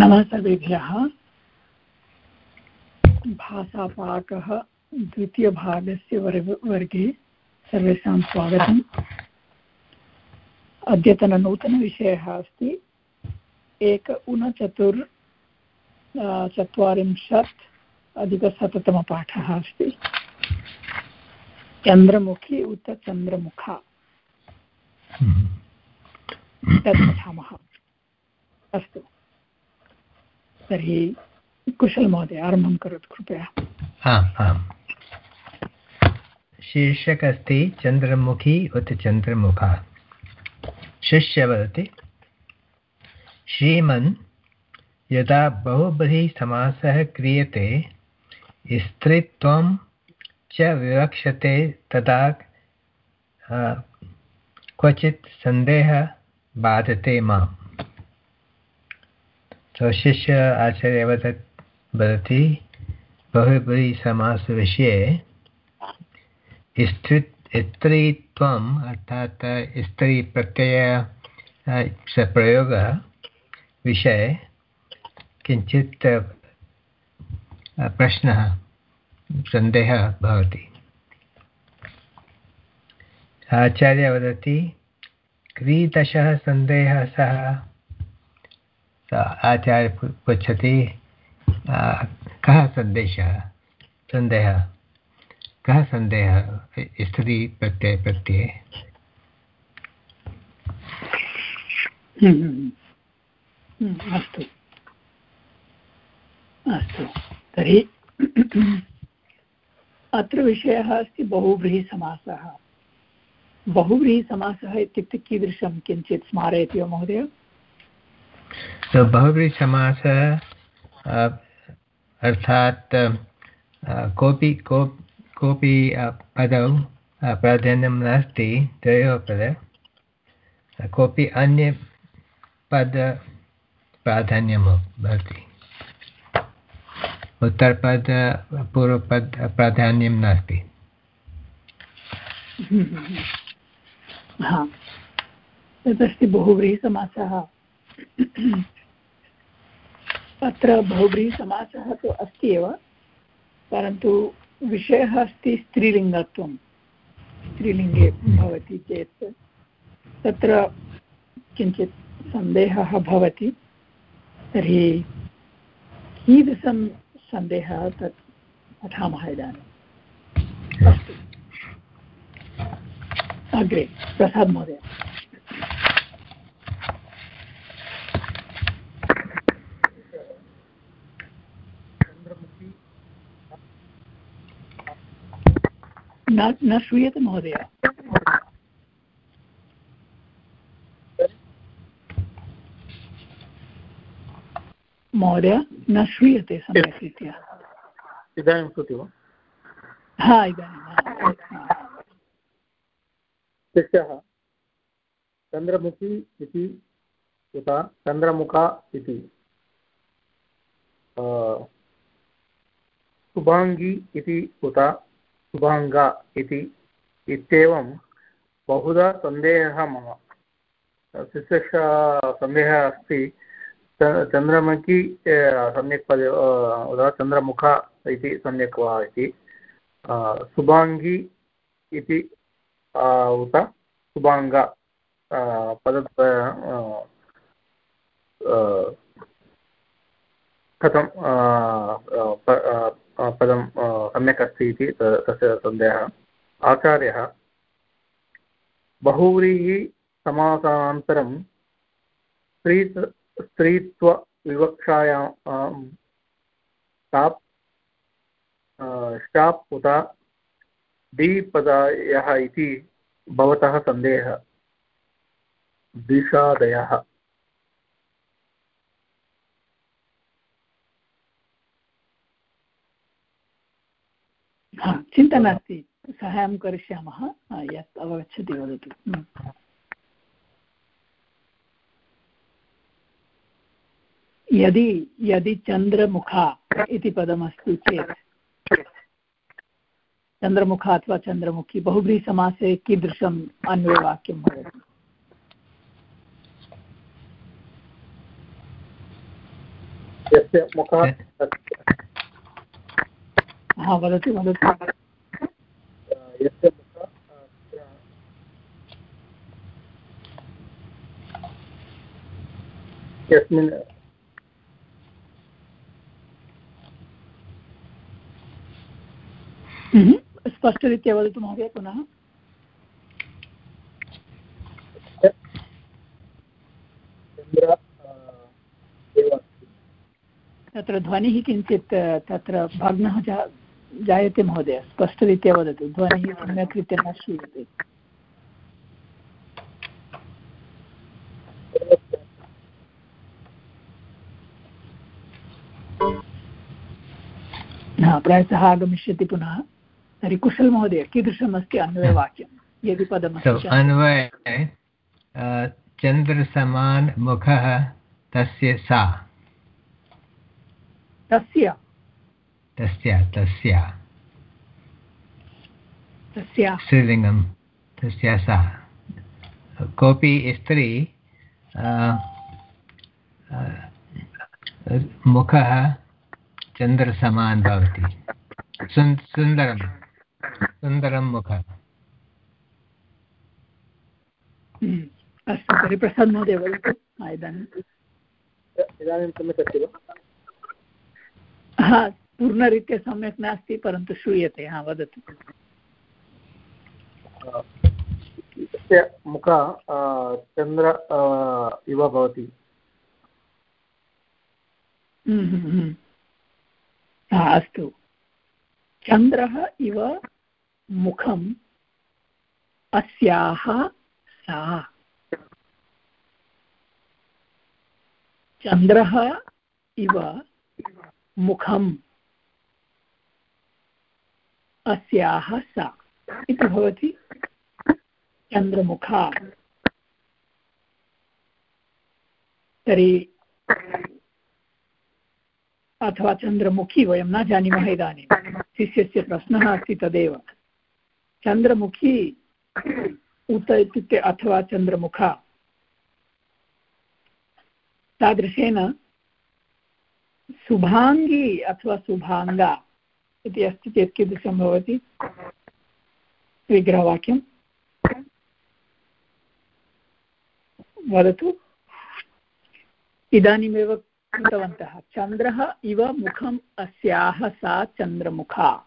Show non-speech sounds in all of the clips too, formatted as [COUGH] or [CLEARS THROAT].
नमः सर्वेभ्यः भाषापाकः द्वितीयभागस्य वर्गे सर्वेषां स्वागतम्। अद्यतननूतनविषयः अस्ति। एक ऊनचतुर् चत्वारिंशत् अधिकशततमपाठः अस्ति। चन्द्रमुखी उत चन्द्रमुखा। तत् पठामः। अस्तु। तर्हि कुशलमहोदय आरम्भं करोतु, कृपया। आम् आम्। शीर्षक अस्ति चन्द्रमुखी उत चन्द्रमुखा। शिष्य वदति, श्रीमन्, यदा बहुब्रीहिसमासः क्रियते, स्त्रीत्वं च विवक्षते तदा क्वचित् सन्देहः बाधते माम्। तो शिष्य आचार्य वदति बहुब्रीहिसमासविषये स्त्री स्त्रीत्वम् अर्थात् स्त्रीप्रत्यय प्रयोगः विषये किञ्चित् प्रश्नः, सन्देहः भवति। आचार्य वदति क्रीदशः सन्देहः सः आचार्य पृच्छति कः सन्देशः? सन्देहः। कः सन्देहः? स्त्री प्रत्यय प्रत्यये। हम्म, हम्म, हम्म, अस्तु। अस्तु। तर्हि अत्र विषयः अस्ति बहुव्रीहिसमासः। बहुव्रीहिसमासः इत्युक्ते कीदृशं किञ्चित् स्मारयति वा महोदय? बहुव्रीहिसमासः अर्थात् कोऽपि कोऽपि पदौ प्राधान्यं नास्ति द्वयोः पद कोऽपि अन्य पद प्राधान्यं भवति। उत्तरपद, पूर्वपद प्राधान्यं नास्ति। तदस्ति बहुव्रीहिसमासः। अत्र बहुव्रीहिसमासः तु अस्ति एव, परन्तु विषयः अस्ति स्त्रीलिङ्गत्वं। स्त्रीलिङ्गे भवति चेत्, तत्र किञ्चित् सन्देहः भवति, तर्हि कीदृशं सन्देहः तत् पठामः इदानीम् अस्तु। अग्रे, प्रसाद् महोदय। न न श्रूयते महोदय। महोदय न श्रूयते सम्यक् रीत्या इदानीं श्रुति वा? हा इदानीं शिष्यः चन्द्रमुखी इति उत चन्द्रमुखा इति। शुभाङ्गी इति उत। शुभाङ्गा इति। इत्येवं बहुधा सन्देहः मम शिष्यस्य सन्देहः अस्ति चन्द्रमुखी सम्यक् पद उदा चन्द्रमुखा इति उत शुभाङ्गा पद कथं पदं सम्यक् अस्ति इति तस्य सन्देहः। आचार्यः बहुव्रीहि समासानन्तरं स्त्री स्त्रीत्वविवक्षायां स्टाप् स्टाप् उत डीपदायः इति भवतः सन्देहः। द्विषादयः चिन्ता नास्ति सहायं करिष्यामः यत् अवगच्छति वदतु। यदि यदि चन्द्रमुखा इति पदमस्ति चेत् चन्द्रमुखा अथवा चन्द्रमुखी बहुव्रीसमासे कीदृशम् अन्वयवाक्यं भवति यस्य मुखात् हा वदतु वदतु यस्मिन् हम्म, स्पष्टरीत्या वदतु महोदय पुनः। तत्र ध्वनिः किञ्चित् तत्र भग्नः जायते महोदय स्पष्टरीत्या वदतु. ध्वनिः सम्यक् रीत्या न श्रूयते. प्रायशः आगमिष्यति पुनः. तर्हि कुशल महोदय कीदृशमस्ति अन्वयवाक्यं? यदि पदमस्ति अन्वय चन्द्रसमान् मुखः तस्य सा। तस्य? तस्य तस्य। तस्या। स्त्रीलिङ्गं तस्य सा। कोऽपि स्त्री मुखः चन्द्रसमान् भवति। सुन् सुन्दरं सुन्दरं मुखः। अस्तु तर्हि प्रसाद् महोदय वदतु इदानीं इदानीं सम्यक् अस्ति वा? हा पूर्णरीत्या सम्यक् नास्ति परन्तु श्रूयते हा वदतु। तस्य मुख चन्द्र इव भवति। हम्म, हम्म, हम्म। अस्तु। चन्द्रः इव मुखम् अस्याः सा। चन्द्रः इव मुखम्। अस्याः सा। इति भवति चन्द्रमुखा। तर्हि अथवा चन्द्रमुखी वयं न जानीमः इदानीं। शिष्यस्य प्रश्नः अस्ति तदेव। चन्द्रमुखी उत इत्युक्ते अथवा चन्द्रमुखा। तादृशेन शुभाङ्गी अथवा शुभाङ्गा इति अस्ति चेत् कीदृशं भवति? विग्रहवाक्यं? वदतु। इदानीमेव कृतवन्तः चन्द्रः इव मुखम् अस्याः सा चन्द्रमुखा।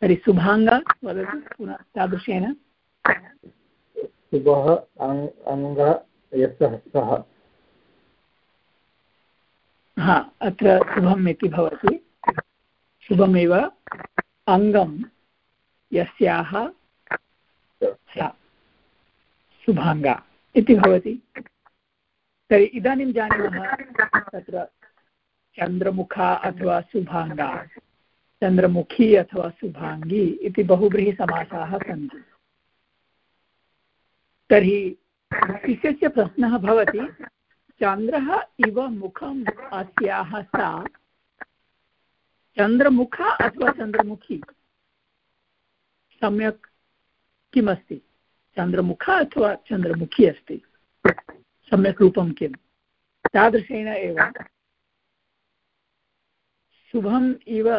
तर्हि शुभाङ्गा वदतु पुनः तादृशेन। शुभः अङ्- अङ्गः सः। हा अत्र शुभम् इति भवति। शुभमेव अङ्गं यस्याः सा शुभाङ्गा इति भवति। तर्हि इदानीं जानीमः तत्र चन्द्रमुखा अथवा शुभाङ्गा, चन्द्रमुखी अथवा शुभाङ्गी इति बहुव्रीहिसमासाः सन्ति। तर्हि शिष्यस्य प्रश्नः भवति, चन्द्रः इव मुखम् अस्याः सा चन्द्रमुखा अथवा चन्द्रमुखी? सम्यक् किमस्ति? चन्द्रमुखा अथवा चन्द्रमुखी अस्ति? सम्यक् रूपं किं तादृशेन एव। शुभम् इव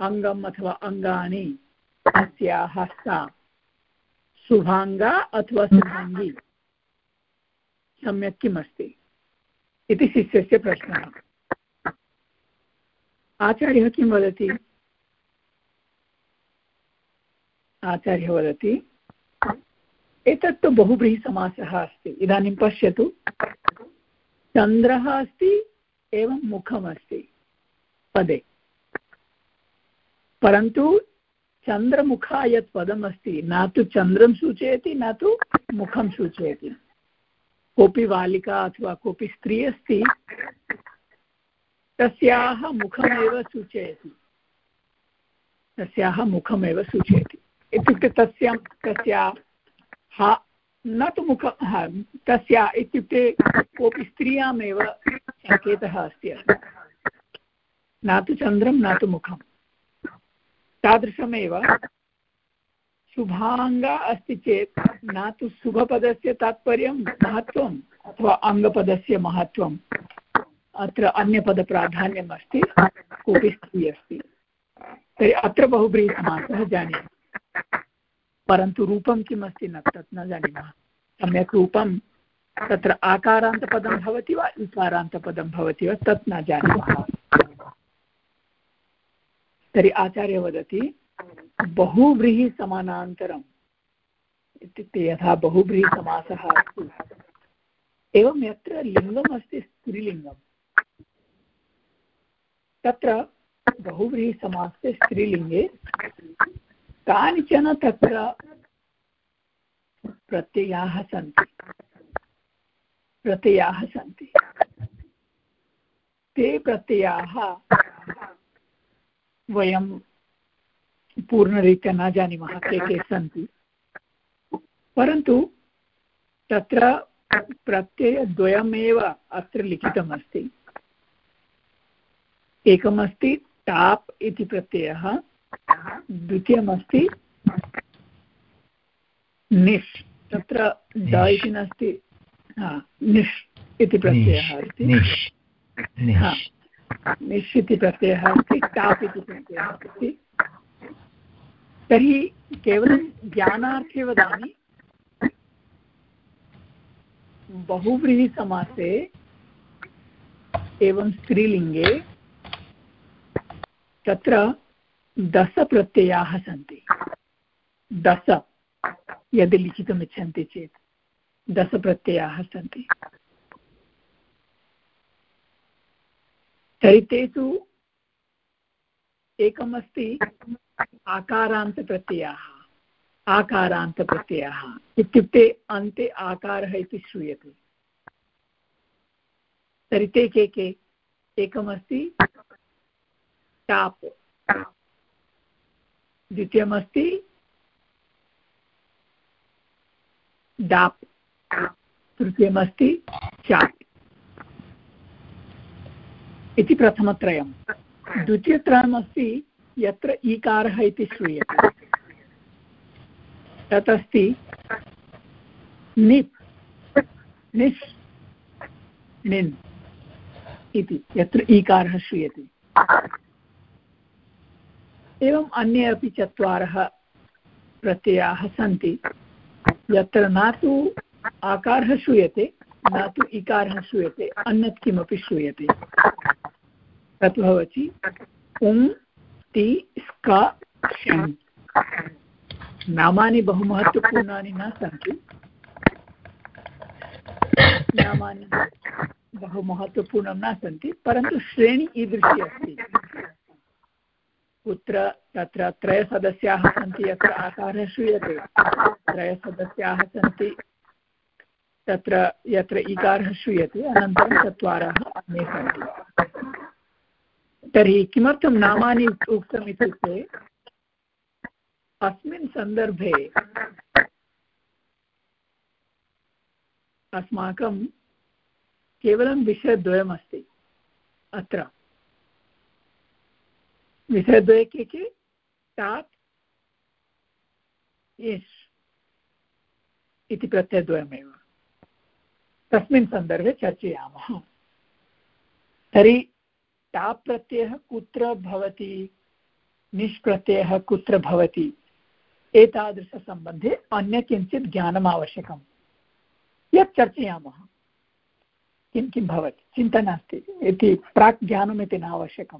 अङ्गम् अथवा अङ्गानि अस्याः सा। शुभाङ्गा अथवा शुभाङ्गी। सम्यक् किमस्ति? इति शिष्यस्य प्रश्नः। आचार्यः किं वदति? आचार्यः वदति एतत् तु बहुव्रीहिसमासः अस्ति। इदानीं पश्यतु। चन्द्रः अस्ति, एवं मुखमस्ति पदे। परन्तु चन्द्रमुखा यत् पदमस्ति, न तु चन्द्रं सूचयति, न तु मुखं सूचयति। कोऽपि बालिका अथवा कोऽपि स्त्री अस्ति तस्याः मुखमेव सूचयति। तस्याः मुखमेव सूचयति। इत्युक्ते तस्यां हा, न तु मुख, हा, तस्या इत्युक्ते कोऽपि स्त्रियामेव सङ्केतः अस्ति अत्र। न तु चन्द्रं, न तु मुखं। तादृशमेव शुभाङ्गा अस्ति चेत् न तु शुभपदस्य तात्पर्यं महत्त्वम् अथवा अङ्गपदस्य महत्त्वं अत्र अन्यपदप्राधान्यम् अस्ति कोऽपि स्त्री अस्ति। तर्हि अत्र बहुव्रीहिसमासः जानीमः। परन्तु रूपं किम् अस्ति न तत् न जानीमः। सम्यक् रूपं तत्र आकारान्तपदं भवति वा इकारान्तपदं भवति वा, तत् न जानीमः। तर्हि आचार्य वदति बहुव्रीहिसमानान्तरम् इत्युक्ते यथा बहुव्रीहिसमासः अस्ति, एवं यत्र लिङ्गम् अस्ति स्त्रीलिङ्गं तत्र बहुव्रीहिसमासे स्त्रीलिङ्गे कानिचन तत्र प्रत्ययाः सन्ति। प्रत्ययाः सन्ति। ते प्रत्ययाः वयं पूर्णरीत्या न जानीमः के के सन्ति। परन्तु तत्र प्रत्ययद्वयमेव अत्र लिखितमस्ति। एकमस्ति टाप् इति प्रत्ययः द्वितीयमस्ति निष् तत्र ड इति नास्ति निष् इति प्रत्ययः अस्ति। निष् इति प्रत्ययः अस्ति टाप् इति प्रत्ययः अस्ति। तर्हि केवलं ज्ञानार्थे वदामि। बहुव्रीहिसमासे एवं स्त्रीलिङ्गे तत्र दशप्रत्ययाः सन्ति। दश, यदि लिखितुमिच्छन्ति चेत्, दशप्रत्ययाः सन्ति। तर्हि तेषु एकमस्ति आकारान्तप्रत्ययाः आकारान्तप्रत्ययाः। इत्युक्ते अन्ते आकारः इति श्रूयते। तर्हि ते के के? एकमस्ति टाप्। द्वितीयमस्ति डाप्। तृतीयमस्ति चाप्। इति प्रथमत्रयं द्वितीयत्रयमस्ति यत्र ईकारः इति श्रूयते। तत् अस्ति निप्। निस्। निन् इति यत्र ईकारः श्रूयते। एवम् अन्ये अपि चत्वारः प्रत्ययाः सन्ति। यत्र न तु आकारः श्रूयते, न तु इकारः श्रूयते, अन्यत् किमपि श्रूयते। तत् भवति उङ् ति, स्क नामानि बहु महत्त्वपूर्णानि न सन्ति। नामानि बहु महत्त्वपूर्णं न सन्ति, परन्तु श्रेणी ईदृशी अस्ति। कुत्र तत्र त्रयसदस्याः सन्ति, यत्र आकारः श्रूयते। त्रयसदस्याः सन्ति, तत्र यत्र इकारः श्रूयते, अनन्तरं चत्वारः अन्ये सन्ति। तर्हि किमर्थं नामानि उक्तम् इत्युक्ते, अस्मिन् सन्दर्भे अस्माकं केवलं विषयद्वयमस्ति अत्र। विषयद्वये के के टात् इष् इति प्रत्ययद्वयमेव। तस्मिन् सन्दर्भे चर्चयामः। तर्हि टाप् प्रत्ययः कुत्र भवति, निष्प्रत्ययः कुत्र भवति, एतादृशसम्बन्धे अन्य किञ्चित् ज्ञानम् आवश्यकं यत् चर्चयामः, किं किं भवति, चिन्ता नास्ति। इति प्राक् ज्ञानमिति न आवश्यकं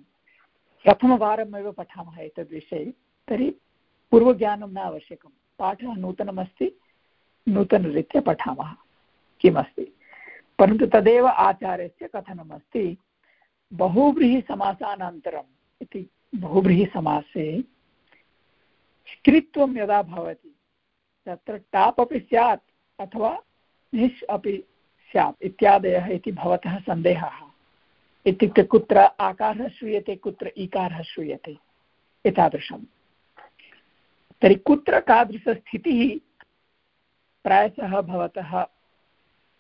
प्रथमवारमेव पठामः एतद्विषये तर्हि पूर्वज्ञानं न आवश्यकं। पाठः नूतनमस्ति, नूतनरीत्या पठामः, किमस्ति? परन्तु तदेव आचार्यस्य कथनमस्ति, बहुव्रीहिसमासानन्तरम् इति, बहुव्रीहिसमासे स्त्रीत्वं यदा भवति, तत्र टाप् अपि स्यात्, अथवा निश् अपि स्यात् इत्यादयः इति भवतः सन्देहः। इत्युक्ते कुत्र आकारः श्रूयते, कुत्र ईकारः श्रूयते, एतादृशं। तर्हि कुत्र तादृशस्थितिः प्रायशः भवतः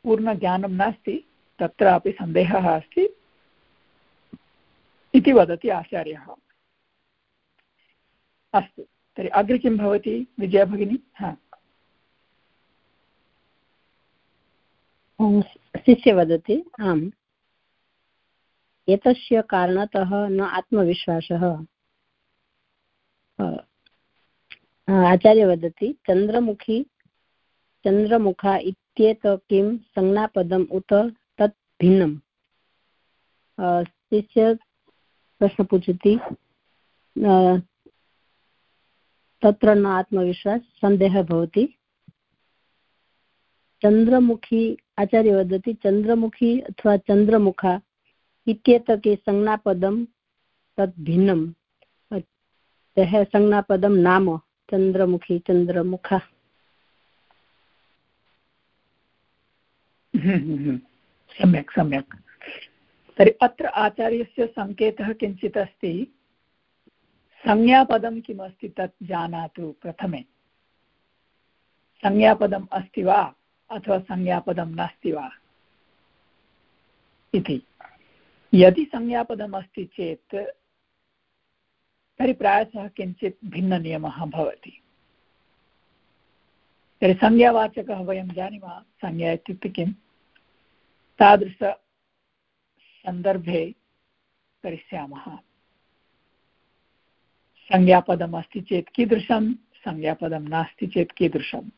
पूर्णज्ञानं नास्ति तत्रापि सन्देहः अस्ति इति वदति आचार्यः। अस्तु, तर्हि अग्रे किं भवति विजया भगिनी? हा। शिष्य वदति, आम्। एतस्य कारणतः न आत्मविश्वासः। आचार्य वदति, चन्द्रमुखी, चन्द्रमुखा इत्येत किं संज्ञापदम् उत तत् भिन्नम्। शिष्य प्रश्न पूछति तत्र न आत्मविश्वास, सन्देहः भवति। चन्द्रमुखी, आचार्य वदति, चन्द्रमुखी अथवा चन्द्रमुखा इत्येतके संज्ञापदं तद् भिन्नं यः संज्ञापदं नाम चन्द्रमुखी चन्द्रमुखा। सम्यक् सम्यक्। तर्हि अत्र आचार्यस्य सङ्केतः किञ्चित् अस्ति। संज्ञापदं किमस्ति तत् जानातु प्रथमे। संज्ञापदम् अस्ति वा? अथवा संज्ञापदं नास्ति वा? इति। यदि संज्ञापदम् अस्ति चेत्, तर्हि प्रायशः किञ्चित् भिन्ननियमः भवति। तर्हि संज्ञावाचकः वयं जानीमः संज्ञा इत्युक्ते किं तादृशसन्दर्भे करिष्यामः। संज्ञापदम् अस्ति चेत् कीदृशं? संज्ञापदं नास्ति चेत् कीदृशम्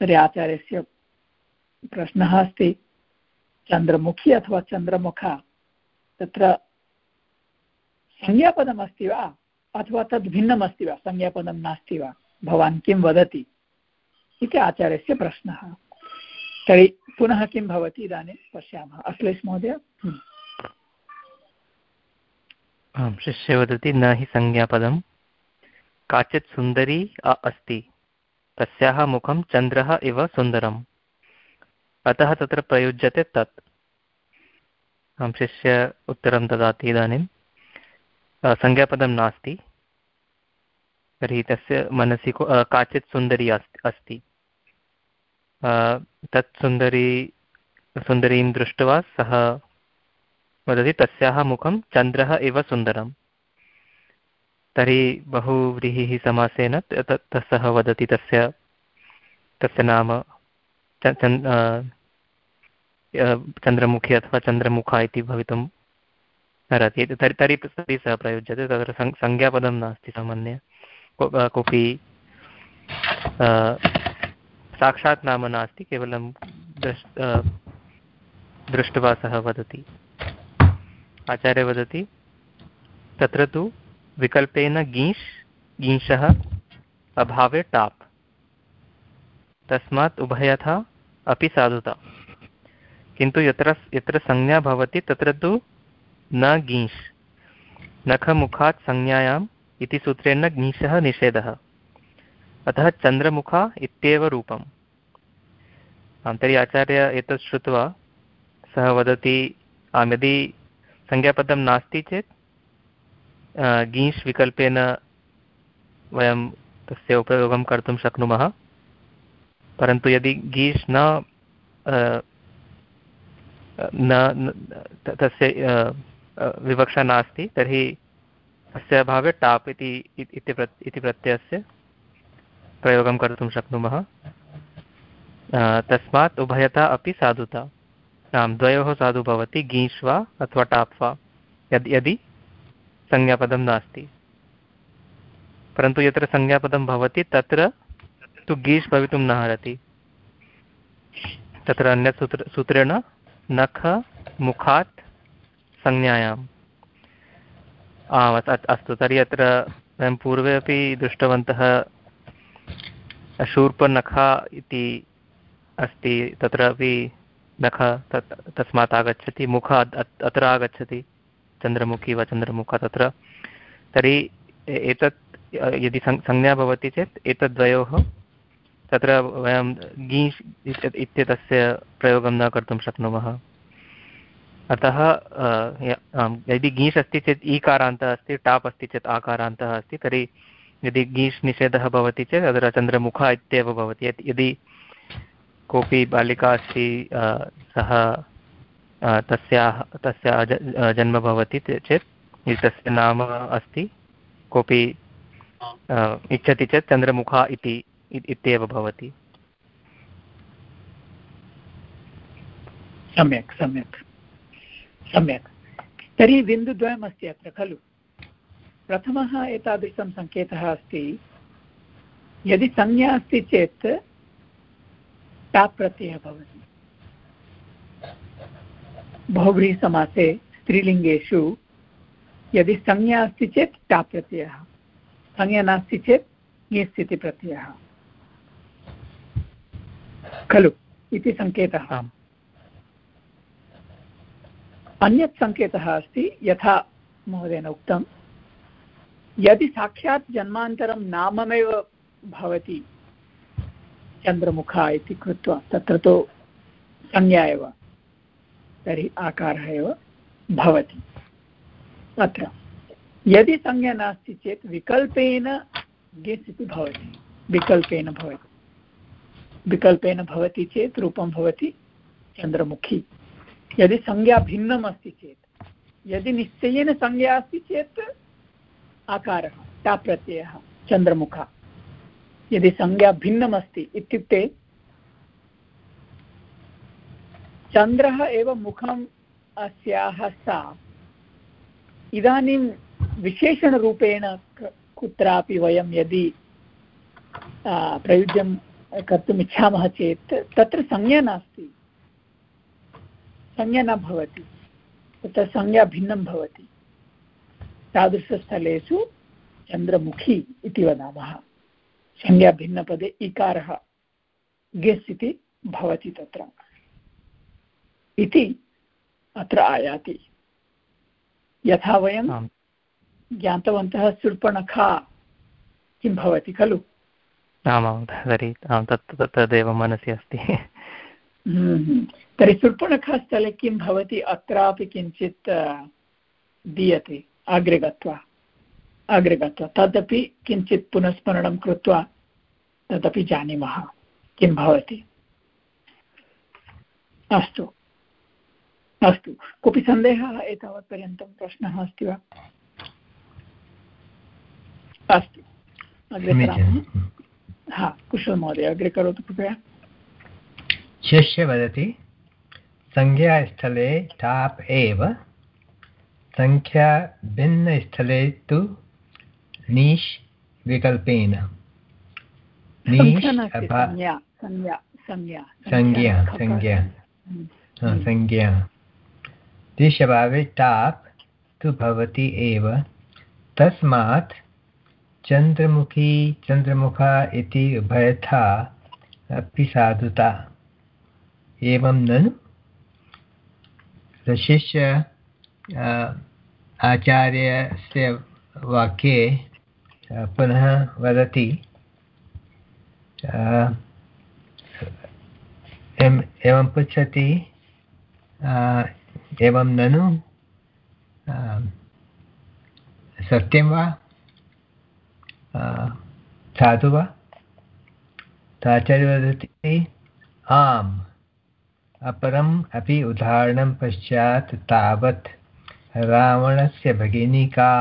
तर्हि आचार्यस्य प्रश्नः अस्ति, चन्द्रमुखी अथवा चन्द्रमुखा? तत्र संज्ञापदमस्ति वा? अथवा तद् भिन्नमस्ति वा? संज्ञापदं नास्ति वा? भवान् किं वदति? इति आचार्यस्य प्रश्नः। तर्हि पुनः किं भवति इदानीं पश्यामः। अखिलेश महोदय? आं शिष्य वदति न हि संज्ञापदं। काचित् सुन्दरी अस्ति। तस्याः मुखं चन्द्रः इव सुन्दरम्। अतः तत्र प्रयुज्यते तत्। शिष्य उत्तरं ददाति इदानीं। संज्ञापदं नास्ति। तर्हि तस्य मनसि काचित् सुन्दरी अस्ति। तत् सुन्दरी, सुन्दरीं दृष्ट्वा सः वदति, तस्याः मुखं चन्द्रः इव सुन्दरम्। तर्हि बहुव्रीहिः समासेन सः वदति तस्य तस्य नाम चन्द्रमुखी अथवा चन्द्रमुखा इति भवितुम् अर्हति तर्हि तर्हि तर्हि सः प्रयुज्यते, तत्र संज्ञापदं नास्ति सामान्य। कोऽपि साक्षात् नाम नास्ति, केवलं दृष् दृष्ट्वा सः वदति। आचार्य वदति, तत्र तु विकल्पेन गीष् गींशः अभावे टाप्। तस्मात् उभयथा अपि साधुता। किन्तु यत्र यत्र संज्ञा भवति, तत्र तु न गीष् नखमुखात् संज्ञायाम् इति सूत्रेण गीषः निषेधः। अतः चन्द्रमुखा इत्येव रूपम्। तर्हि आचार्य एतत् श्रुत्वा सः वदति आं यदि संज्ञापदं नास्ति चेत् गीष् विकल्पेन वयं तस्य उपयोगं कर्तुं शक्नुमः। परन्तु यदि गीष् न न तस्य विवक्षा नास्ति, तर्हि तस्य अभावे टाप् इति इति प्रत्ययस्य प्रयोगं कर्तुं शक्नुमः। तस्मात् उभयता अपि साधुता। आं द्वयोः साधु भवति गीष् वा अथवा टाप् वा, यद्, यदि संज्ञापदं नास्ति। परन्तु यत्र संज्ञापदं भवति, तत्र तु गीष् भवितुं न अर्हति। तत्र अन्यत् सूत्र, सूत्रेण नख, मुखात्, संज्ञायाम्। आम् अस्तु। तर्हि अत्र वयं पूर्वे अपि दृष्टवन्तः शूर्पनखा इति अस्ति। तत्रापि नख तत्, तस्मात् आगच्छति। मुख अत्र आगच्छति। चन्द्रमुखी वा चन्द्रमुखा तत्र। तर्हि एतत्, यदि संज्ञा भवति चेत् एतद्वयोः तत्र वयं गीष् इत्येतस्य प्रयोगं न कर्तुं शक्नुमः। अतः यदि गीष् अस्ति चेत् ईकारान्तः अस्ति, टाप् अस्ति चेत् आकारान्तः अस्ति, तर्हि यदि गीष् निषेधः भवति चेत् तत्र चन्द्रमुखा इत्येव भवति। यदि कोऽपि बालिका अस्ति सः तस्याः तस्याः जन्म भवति चेत् तस्य नाम अस्ति, कोऽपि इच्छति चेत् चन्द्रमुखा इति इत्येव भवति। सम्यक् सम्यक्। सम्यक्। तर्हि बिन्दुद्वयमस्ति अत्र, खलु? प्रथमः एतादृशं सङ्केतः अस्ति। यदि संज्ञा अस्ति चेत् टाप् प्रत्ययः भवति। बहुव्रीहिसमासे स्त्रीलिङ्गेषु यदि संज्ञा अस्ति चेत् टाप् प्रत्ययः संज्ञा नास्ति चेत् ङिस् इति प्रत्ययः खलु इति सङ्केतः अन्यत् सङ्केतः अस्ति यथा महोदयेन उक्तं यदि साक्षात् जन्मान्तरं नाममेव भवति चन्द्रमुखा इति कृत्वा तत्र तु संज्ञा एव तर्हि आकारः एव भवति। अत्र यदि संज्ञा नास्ति चेत् विकल्पेन गेस् इति भवति विकल्पेन भवति। विकल्पेन भवति चेत् रूपं भवति चन्द्रमुखी। यदि संज्ञा भिन्नम् अस्ति चेत्, यदि निश्चयेन संज्ञा अस्ति चेत् आकारः टाप्रत्ययः चन्द्रमुखा। यदि संज्ञा भिन्नमस्ति इत्युक्ते चन्द्रः एव मुखम् अस्याः सा। इदानीं विशेषणरूपेण कुत्रापि वयं यदि प्रयुज्यं कर्तुम् इच्छामः चेत् तत्र संज्ञा नास्ति। संज्ञा न भवति। तत्र संज्ञा भिन्नं भवति। तादृशस्थलेषु चन्द्रमुखी इति वदामः। संज्ञा भिन्नपदे इकारः गेस् इति भवति तत्र। इति अत्र आयाति। यथा वयं ज्ञातवन्तः सुर्पणखा किं भवति खलु? आमां तर्हि आं तत् तदेव मनसि अस्ति। तर्हि सुर्पणखास्थले किं भवति? अत्रापि किञ्चित् दीयते अग्रे गत्वा। अग्रे गत्वा। तदपि किञ्चित् पुनस्मरणं कृत्वा तदपि जानीमः। किं भवति? अस्तु। अस्तु। कोऽपि सन्देहः एतावत्पर्यन्तं प्रश्नः अस्ति वा? अस्तु। अग्रे हा कुशलमहोदय अग्रे करोतु कृपया। शिष्य वदति संज्ञास्थले टाप् एव सङ्ख्या भिन्नस्थले तु नीश् विकल्पेन। संज्ञा संज्ञा संज्ञा दिशभावे टाप् तु भवति एव तस्मात् चन्द्रमुखी चन्द्रमुखा इति उभयथा अपि साधुता। एवं ननु? शिष्य आचार्यस्य वाक्ये पुनः वदति एवं पृच्छति एवं ननु? सत्यं वा? साधु वा ताचार्य वदति आम् अपरम् अपि उदाहरणं पश्चात् तावत् रावणस्य भगिनी का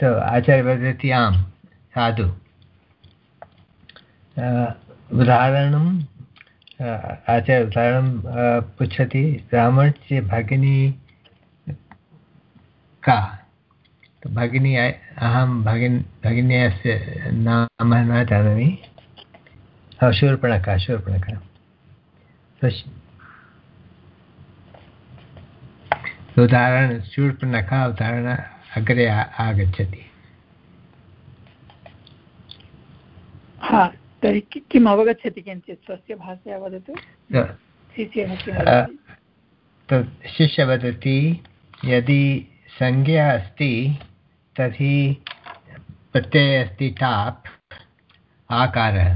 तो आचार्य वदति आम् साधु उदाहरणं आचार्य उदाहरणं पृच्छति रामस्य भगिनी का भगिनी अहं भगिन् भगिन्यस्य नाम न जानामि। शूर्पणखा शूर्पणखा। उदाहरण शूर्पणखा उदाहरण अग्रे आगच्छति। हा तर्हि किम् अवगच्छति किञ्चित्? स्वस्य भाषया वदतु। शिष्य वदति यदि संज्ञा अस्ति तर्हि प्रत्ययः अस्ति टाप् आकारः।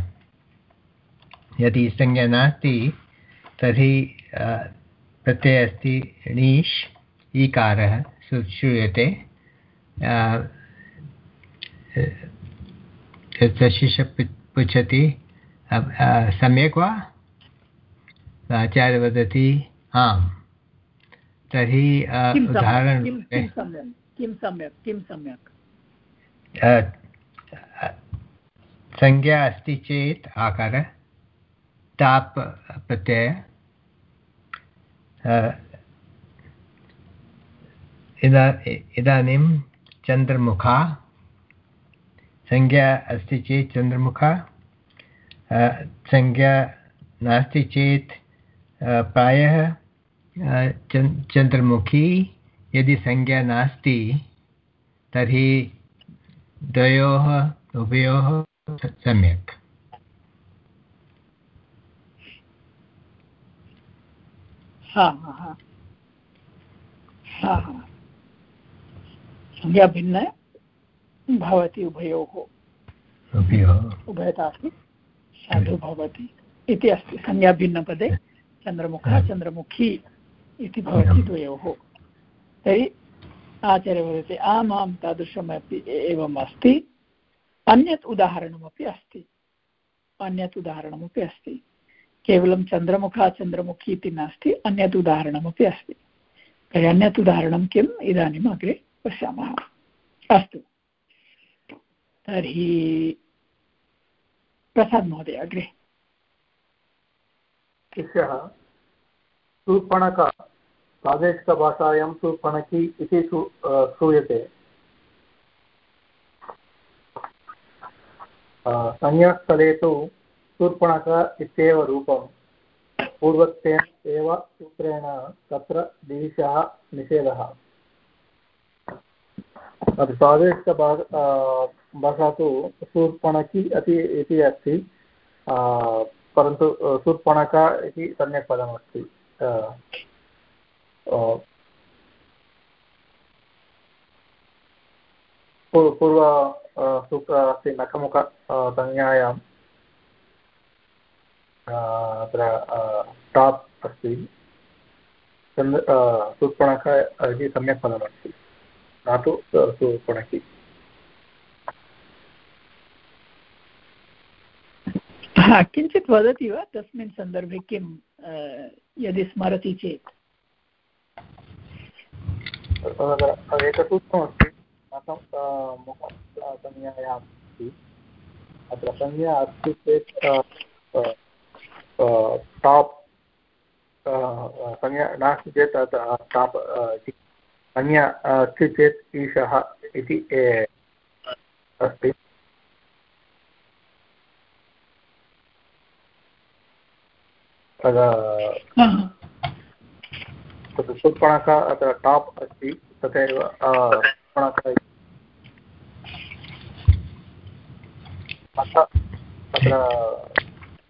यदि संज्ञा नास्ति तर्हि प्रत्ययः अस्ति णीष् ईकारः श्रूयते। शिष्य पृच्छति सम्यक् वा? आचार्य वदति आम्। तर्हि उदाहरणं किं सम्यक् किं सम्यक्? संज्ञा अस्ति चेत् आकार टाप् प्रत्यय इदा, इदानीं चन्द्रमुखा, संज्ञा अस्ति चेत् चन्द्रमुखा संज्ञा नास्ति चेत् प्रायः चन्द्रमुखी यदि संज्ञा नास्ति तर्हि द्वयोः उभयोः सम्यक्। संज्ञा भिन्न भवति उभयोः। उभयता अस्ति साधु भवति इति अस्ति संज्ञा भिन्नपदे चन्द्रमुखः चन्द्रमुखी इति भवति द्वयोः। तर्हि आचार्य वदति आम् आं तादृशमपि एवम् अस्ति अन्यत् उदाहरणमपि अस्ति। अन्यत् उदाहरणमपि अस्ति। केवलं चन्द्रमुखा, चन्द्रमुखी इति नास्ति, अन्यत् उदाहरणमपि अस्ति। तर्हि अन्यत् उदाहरणं किम्? इदानीम् अग्रे पश्यामः। अस्तु। तर्हि प्रसाद् महोदय, अग्रे। शिष्यः शूर्पणका प्रादेशिकभाषायां शूर्पणकी इति श्रूयते। संज्ञास्थले तु शूर्पणक इत्येव रूपं पूर्वत्वेन एव सूत्रेण तत्र दिशः निषेधः। प्रादेशिकभाषा भाषा तु शूर्पणकी अति, इति अस्ति। परन्तु शूर्पणक इति सम्यक् पदमस्ति। पूर्व सूत्र अस्ति नखमुख संज्ञायां अत्र टाप् अस्ति। शूर्पणख इति सम्यक् पदमस्ति न वदति वा तस्मिन् सन्दर्भे किं यदि स्मरति चेत्? एकसूत्रमस्ति संज्ञायाम् अस्ति अत्र संज्ञा अस्ति चेत् टाप् संज्ञा नास्ति अस्ति चेत् ईशः इति अस्ति तदा तत् सुप्पणक अत्र टाप् अस्ति, तथैव अत्र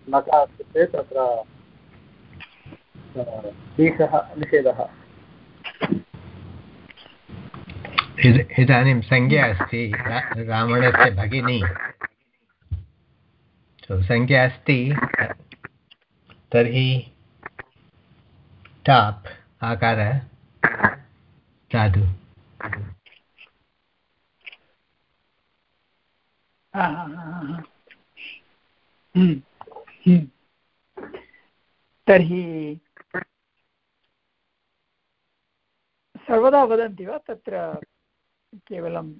नक अस्ति चेत् अत्र निषेधः। इदानीं संज्ञा अस्ति रावणस्य भगिनी। संज्ञा अस्ति, तर्हि टाप् आकार साधु तर्हि सर्वदा वदन्ति वा तत्र केवलम्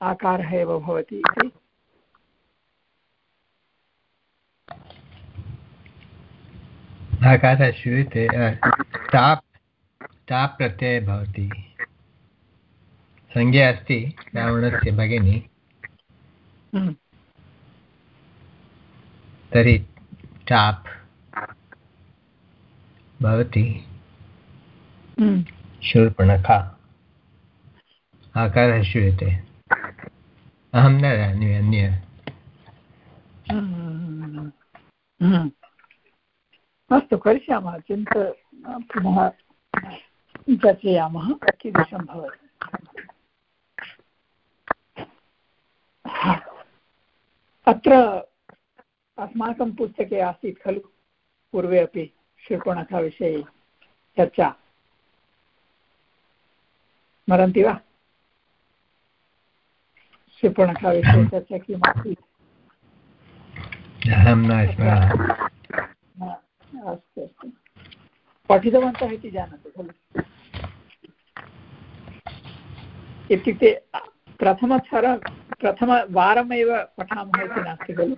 आकारः एव भवति इति? आकारः श्रूयते टाप् टाप् प्रत्ययः भवति। संज्ञा अस्ति रावणस्य भगिनी। हम्म। तर्हि टाप् भवति। हम्म। शूर्पणखा। आकारः श्रूयते अहं न जानामि अन्य। हम्म। अस्तु करिष्यामः। चिन्त पुनः चर्चयामः। कीदृशं भवति? अत्र अस्माकं पुस्तके आसीत् खलु पूर्वे अपि शृकोणकविषये चर्चा। स्मरन्ति वा? शृकोणकविषये चर्चा किम् आसीत् अहं न अस्तु अस्तु। पठितवन्तः इति जानाति खलु। इत्युक्ते प्रथमस्वर प्रथमवारमेव पठामः इति नास्ति खलु।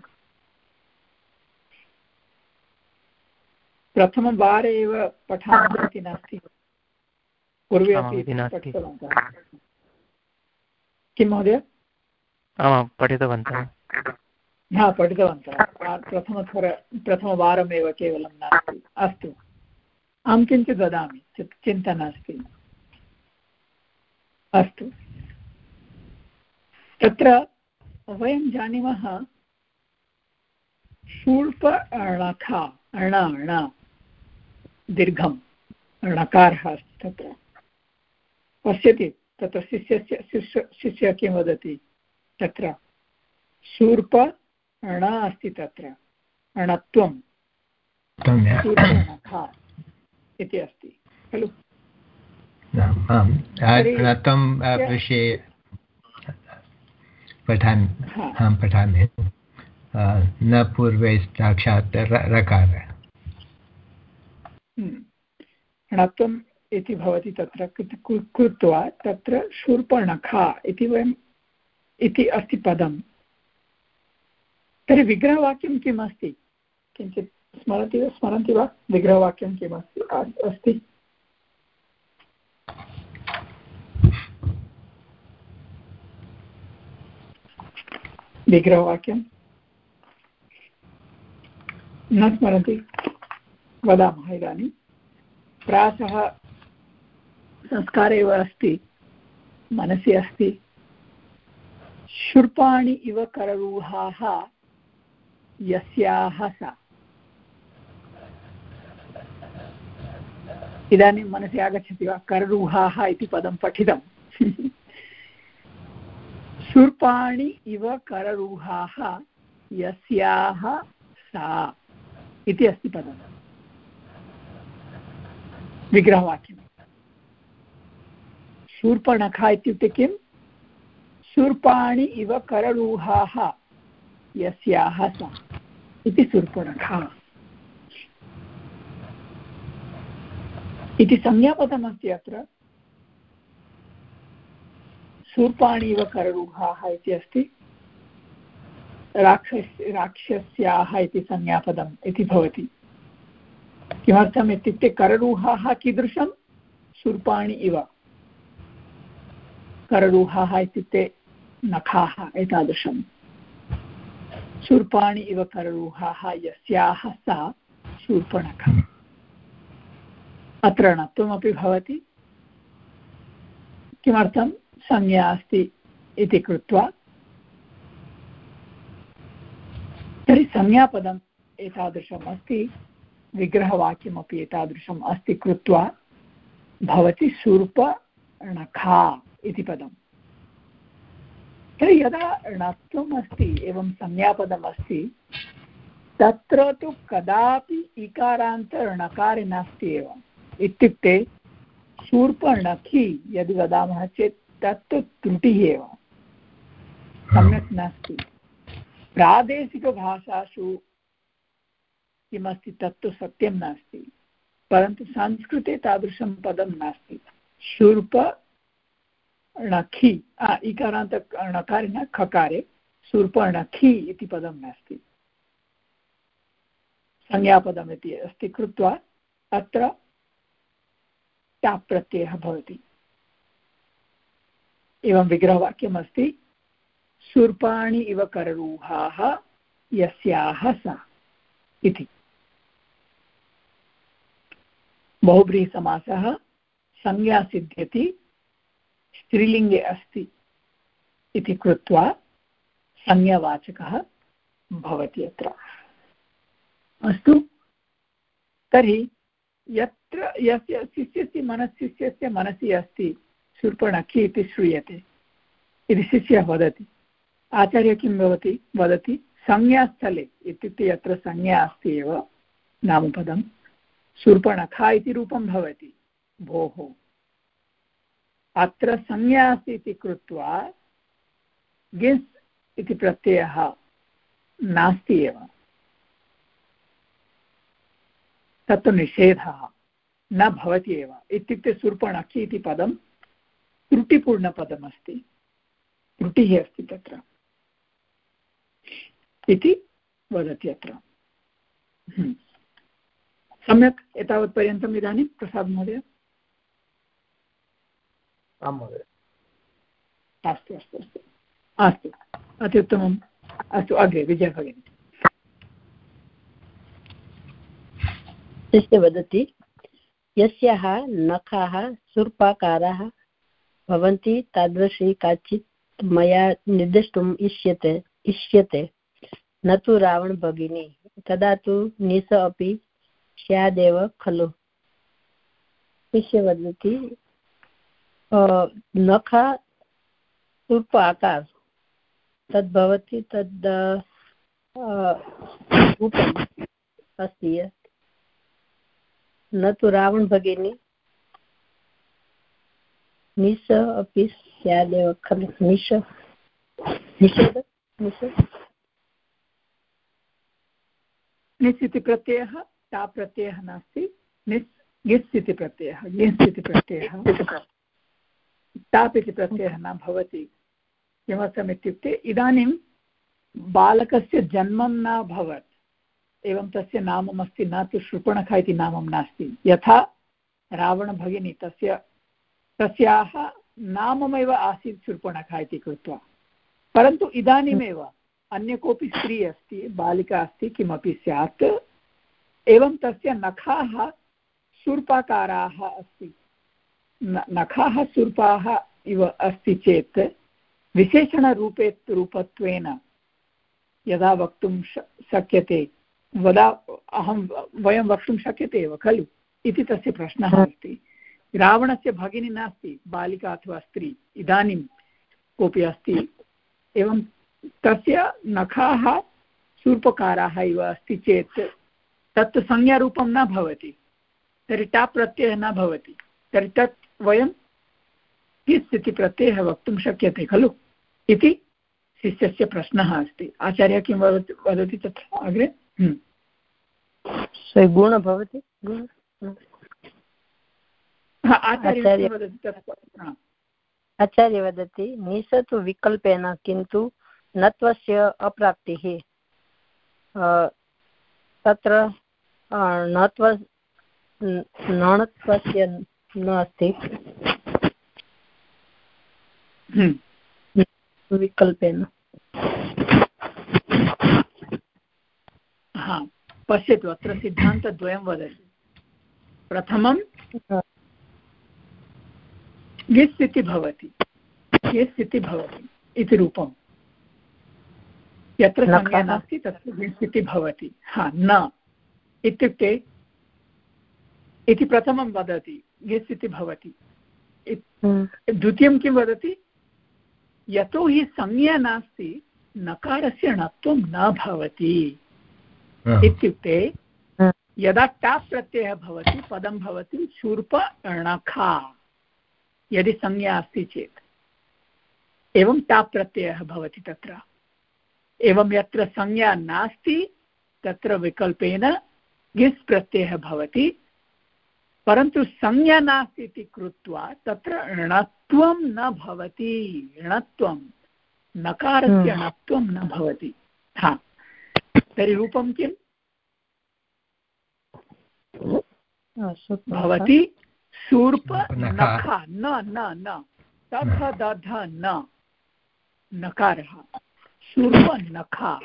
प्रथमवारे एव पठामः इति नास्ति। पूर्वे अपि पठितवन्तः। किं महोदय? आमां पठितवन्तः। हा, पठितवन्तः। प्रथमस्वर प्रथमवारमेव केवलं नास्ति। अस्तु। अहं किञ्चित् वदामि। चिन्ता नास्ति। अस्तु। तत्र वयं जानीमः शूल्प णखा अण अण दीर्घं णकारः अस्ति तत्र। पश्यति, तत्र शिष्यस्य शिष्य शिष्यः किं वदति? तत्र शूर्प अण अस्ति तत्र। अणत्वं इति अस्ति। खलु? विषये पठामि। अहं पठामि। न पूर्वे साक्षात् रकार। णत्वम् इति भवति तत्र कृत्वा तत्र शूर्पणखा इति वयम् इति अस्ति पदं तर्हि विग्रहवाक्यं किम् अस्ति किञ्चित् स्मरति वा स्मरन्ति वा? विग्रहवाक्यं किमस्ति? अस्ति? विग्रहवाक्यं? न स्मरन्ति। वदामः इदानीं। प्रासः संस्कार एव अस्ति। मनसि अस्ति। शुर्पाणि इव कररूहाः। यस्याः सा। इदानीं मनसि आगच्छति वा? कररूहाः इति पदं पठितं। [LAUGHS] शूर्पाणि इव कररूहाः, यस्याः सा इति अस्ति पदम् विग्रहवाक्यं शूर्पणखा इत्युक्ते किं शूर्पाणि इव कररूहाः, यस्याः सा। इति शूर्पणखा इति संज्ञापदमस्ति अत्र। शूर्पाणीव कररूहाः इति अस्ति। राक्षस, राक्षस्याः इति संज्ञापदम् इति भवति। किमर्थम् इत्युक्ते कररूहाः कीदृशं? शूर्पाणि इव। कररूहाः इत्युक्ते नखाः एतादृशं शूर्पाणि इव कररूहाः यस्याः सा शूर्पणखा अत्र णत्वमपि भवति। किमर्थं संज्ञा अस्ति इति कृत्वा। तर्हि संज्ञापदम् एतादृशम् अस्ति, विग्रहवाक्यमपि एतादृशम् अस्ति कृत्वा, भवति शूर्पणखा इति पदम्। तर्हि यदा णत्वम् अस्ति एवं संज्ञापदम् अस्ति तत्र तु कदापि इकारान्त णकारे नास्ति एव। इत्युक्ते शूर्पणखि यदि वदामः चेत् तत्तु त्रुटिः एव। सम्यक् नास्ति। प्रादेशिकभाषासु किमस्ति तत्तु सत्यं नास्ति परन्तु संस्कृते तादृशं पदं नास्ति। शूर्प णखि इकारान्त णकारिण खकारे शूर्पणखि इति पदं नास्ति। संज्ञापदम् इति अस्ति कृत्वा अत्र टाप् प्रत्ययः भवति। एवं विग्रहवाक्यमस्ति शूर्पाणि इव कररूहाः, यस्याः सा इति। बहुव्रीहिसमासः संज्ञा सिद्ध्यति स्त्रीलिङ्गे अस्ति इति कृत्वा संज्ञावाचकः भवति अत्र। अस्तु, तर्हि यत्र यस्य शिष्यस्य मनस्शिष्यस्य मनसि अस्ति शूर्पणखि इति श्रूयते। इति शिष्यः वदति, आचार्य किं भवति? वदति, संज्ञास्थले, इत्युक्ते यत्र संज्ञा अस्ति एव नामपदं शूर्पणखा इति रूपं भवति, भोः। अत्र अस्ति इति कृत्वा गिस् इति प्रत्ययः नास्ति एव। तत्तु निषेधः न भवति एव। इत्युक्ते शूर्पणखि इति पदं त्रुटिपूर्णपदमस्ति। त्रुटिः अस्ति तत्र। इति वदति अत्र। हम्म। सम्यक् एतावत्पर्यन्तम् इदानीं प्रसाद् महोदय आं महोदय। अस्तु अस्तु अस्तु। अस्तु। अत्युत्तमम् अस्तु अग्रे विजय भगिनी। तस्य वदति यस्याः नखाः सुर्पाकाराः भवन्ति तादृशी काचित् मया निर्देष्टुम् इष्यते इष्यते। न तु रावणभगिनी तदा तु निस अपि स्यादेव खलु। शिष्य वदति नखा सूर्प आकार तद्भवति तद् रूपम् अस्ति न तु रावण भगिनी। निश अपि स्यादेव खलु। निश। निषेध? निष निस् इति प्रत्ययः, ता प्रत्ययः नास्ति। निस्, गिस् इति प्रत्ययः। गिस् इति प्रत्ययः। ताप् इति प्रत्ययः न भवति। किमर्थम् इत्युक्ते इदानीं बालकस्य जन्मं न अभवत् एवं तस्य नामम् अस्ति न तु शृपणखा इति नामं नास्ति। यथा रावणभगिनी तस्य तस्याः नाममेव आसीत् शृपणखा इति कृत्वा। परन्तु इदानीमेव अन्य कोऽपि स्त्री अस्ति बालिका अस्ति किमपि स्यात् एवं तस्य नखाः शूर्पाकाराः अस्ति। नखाः शूर्पाः इव अस्ति चेत् विशेषणरूपे रूपत्वेन यदा वक्तुं शक्यते वदा अहं वयं वक्तुं शक्यते एव खलु? इति तस्य प्रश्नः अस्ति। रावणस्य भगिनी नास्ति बालिका अथवा स्त्री इदानीं कोऽपि अस्ति। एवं तस्य नखाः शूर्पकाराः इव अस्ति चेत् तत् संज्ञारूपं न भवति तर्हि टाप् प्रत्ययः न भवति तर्हि तत् वयं किस् इति प्रत्ययः वक्तुं शक्यते खलु? इति शिष्यस्य प्रश्नः अस्ति। आचार्य किं वदति वदति तत्र? अग्रे? गुण भवति? आचार्य वदति निश तु विकल्पेन किन्तु नत्वस्य अप्राप्तिः। तत्र णत्व णत्वस्य न अस्ति हम्म। विकल्पेन। हा पश्यतु अत्र सिद्धान्तद्वयं वदति। प्रथमं यस् इति भवति यस् इति भवति इति रूपम् यत्र संज्ञा नास्ति तत्र विस् इति भवति। हा न। इत्युक्ते इति प्रथमं वदति। गिस् इति भवति हम्म। द्वितीयं किं वदति? यतोहि संज्ञा नास्ति नकारस्य णत्वं न भवति। इत्युक्ते यदा टाप् प्रत्ययः भवति पदं भवति शूर्प णखा यदि संज्ञा अस्ति चेत्। एवं टाप् प्रत्ययः भवति तत्र। एवं यत्र संज्ञा नास्ति तत्र विकल्पेन गिस् प्रत्ययः भवति। परन्तु संज्ञा नास्ति इति कृत्वा तत्र णत्वं न भवति णत्वं नकारस्य हम्म। णत्वं न भवति। हा। तर्हि रूपं किम्? भवति सूर्प नख न न न। तथ दध न। नकारः। सूर्पनखा।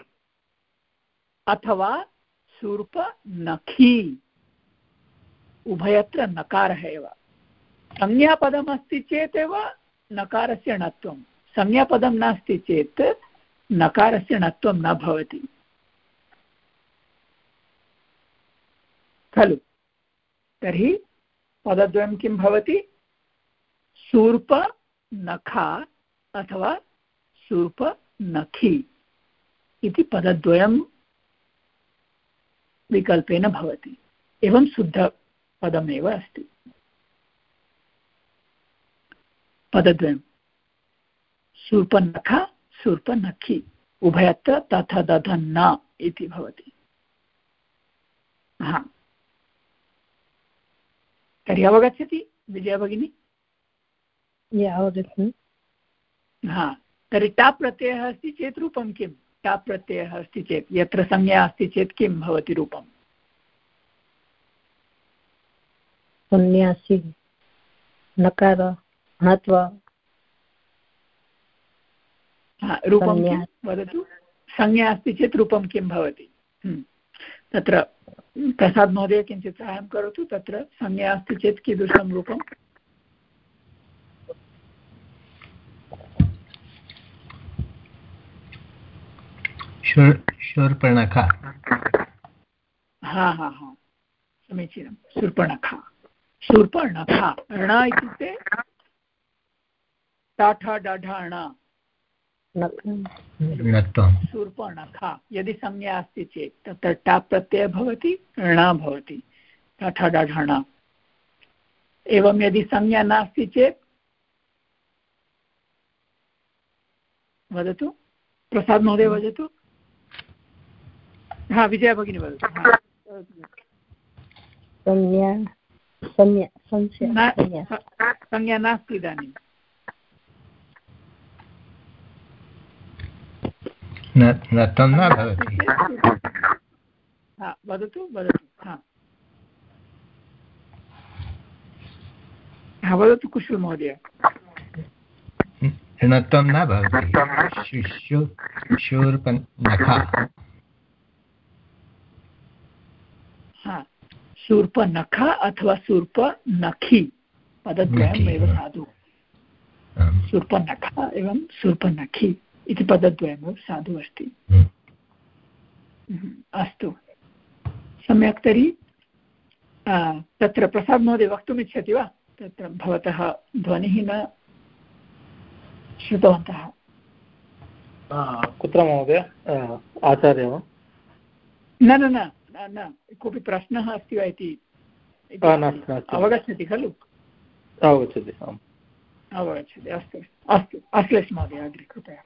अथवा सूर्पनखी। उभयत्र नकारः एव। संज्ञापदमस्ति चेदेव नकारस्य णत्वं संज्ञापदं नास्ति चेत् नकारस्य णत्वं न भवति। खलु। तर्हि पदद्वयं किं भवति? सूर्पनखा अथवा सूर्प नखि इति पदद्वयं विकल्पेन भवति। एवं शुद्धपदमेव अस्ति। पदद्वयं। शूर्पनख शूर्पनखि उभयत्र तथा दध न इति भवति। हा। तर्हि अवगच्छति विजया भगिनी? अवगच्छामि। हा। तर्हि टाप् प्रत्ययः अस्ति चेत् रूपं किं टाप् प्रत्ययः अस्ति चेत् यत्र संज्ञा अस्ति चेत् किं भवति रूपम्? सन्न्यासी नकार णत्व रूपं किं वदतु? संज्ञा अस्ति चेत् रूपं किं भवति? हम्म। तत्र प्रसाद् महोदय किञ्चित् साहाय्यं करोतु। तत्र संज्ञा अस्ति चेत् कीदृशं रूपं? शूर्पणखा। हा हा हा। समीचीनं। शूर्पणखा। शूर्पणखा ण इत्युक्ते टाठा डाढा शूर्पणखा यदि संज्ञा अस्ति चेत् तत्र टाप् प्रत्ययः भवति ण भवति टाठा डाढा एवं यदि संज्ञा नास्ति चेत् वदतु। प्रसाद् महोदय वदतु। हा विजया भगिनी वदतु। संज्ञा नास्ति इदानीं। न भवति। वदतु वदतु हा। वदतु कुशल महोदय। ऋणत्वं न भवति। शूर्पनखा शूर्पनख अथवा शूर्पनखी पदद्वयमेव साधु। शूर्पनख एवं शूर्पनखी इति पदद्वयमेव साधु अस्ति। हम्म। हम्म, अस्तु। सम्यक् तर्हि तत्र प्रसाद् महोदय वक्तुमिच्छति वा? तत्र भवतः ध्वनिः न श्रुतवन्तः। कुत्र महोदय? आचार्य वा? न न न। न कोऽपि प्रश्नः अस्ति वा इति अवगच्छति खलु? अवगच्छति आम्। अवगच्छति अस्तु अस्तु अश्लेष महोदय अग्रे कृपया।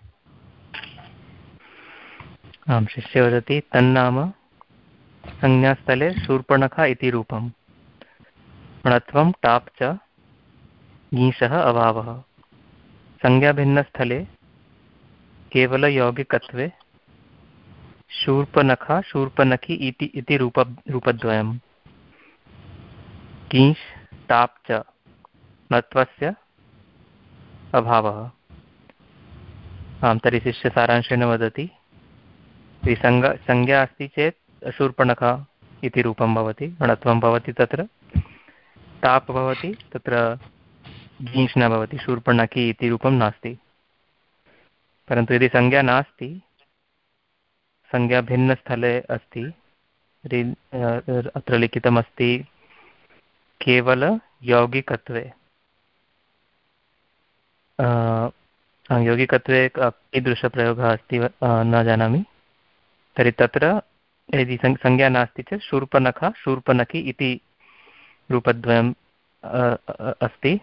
आं शिष्य वदति तन्नाम संज्ञास्थले शूर्पणखा इति रूपम्। णत्वं टाप् च ङीषः अभावः। संज्ञाभिन्नस्थले केवलयौगिकत्वे शूर्पनखा, शूर्पनखी इति इति रूप, रूपद्वयम्। कींश् टाप् च अभावः। तर्हि वदति। संज्ञा अस्ति चेत् शूर्पणखा इति रूपं भवति णत्वं भवति तत्र। टाप् भवति, तत्र न भवति इति रूपं नास्ति। परन्तु यदि संज्ञा नास्ति संज्ञा भिन्नस्थले अस्ति अत्र लिखितमस्ति, केवल यौगिकत्वे। यौगिकत्वे कीदृशप्रयोगः अस्ति न जानामि। तर्हि तत्र यदि संज्ञा नास्ति चेत् शूर्पनखा, शूर्पनखि इति रूपद्वयम् अस्ति।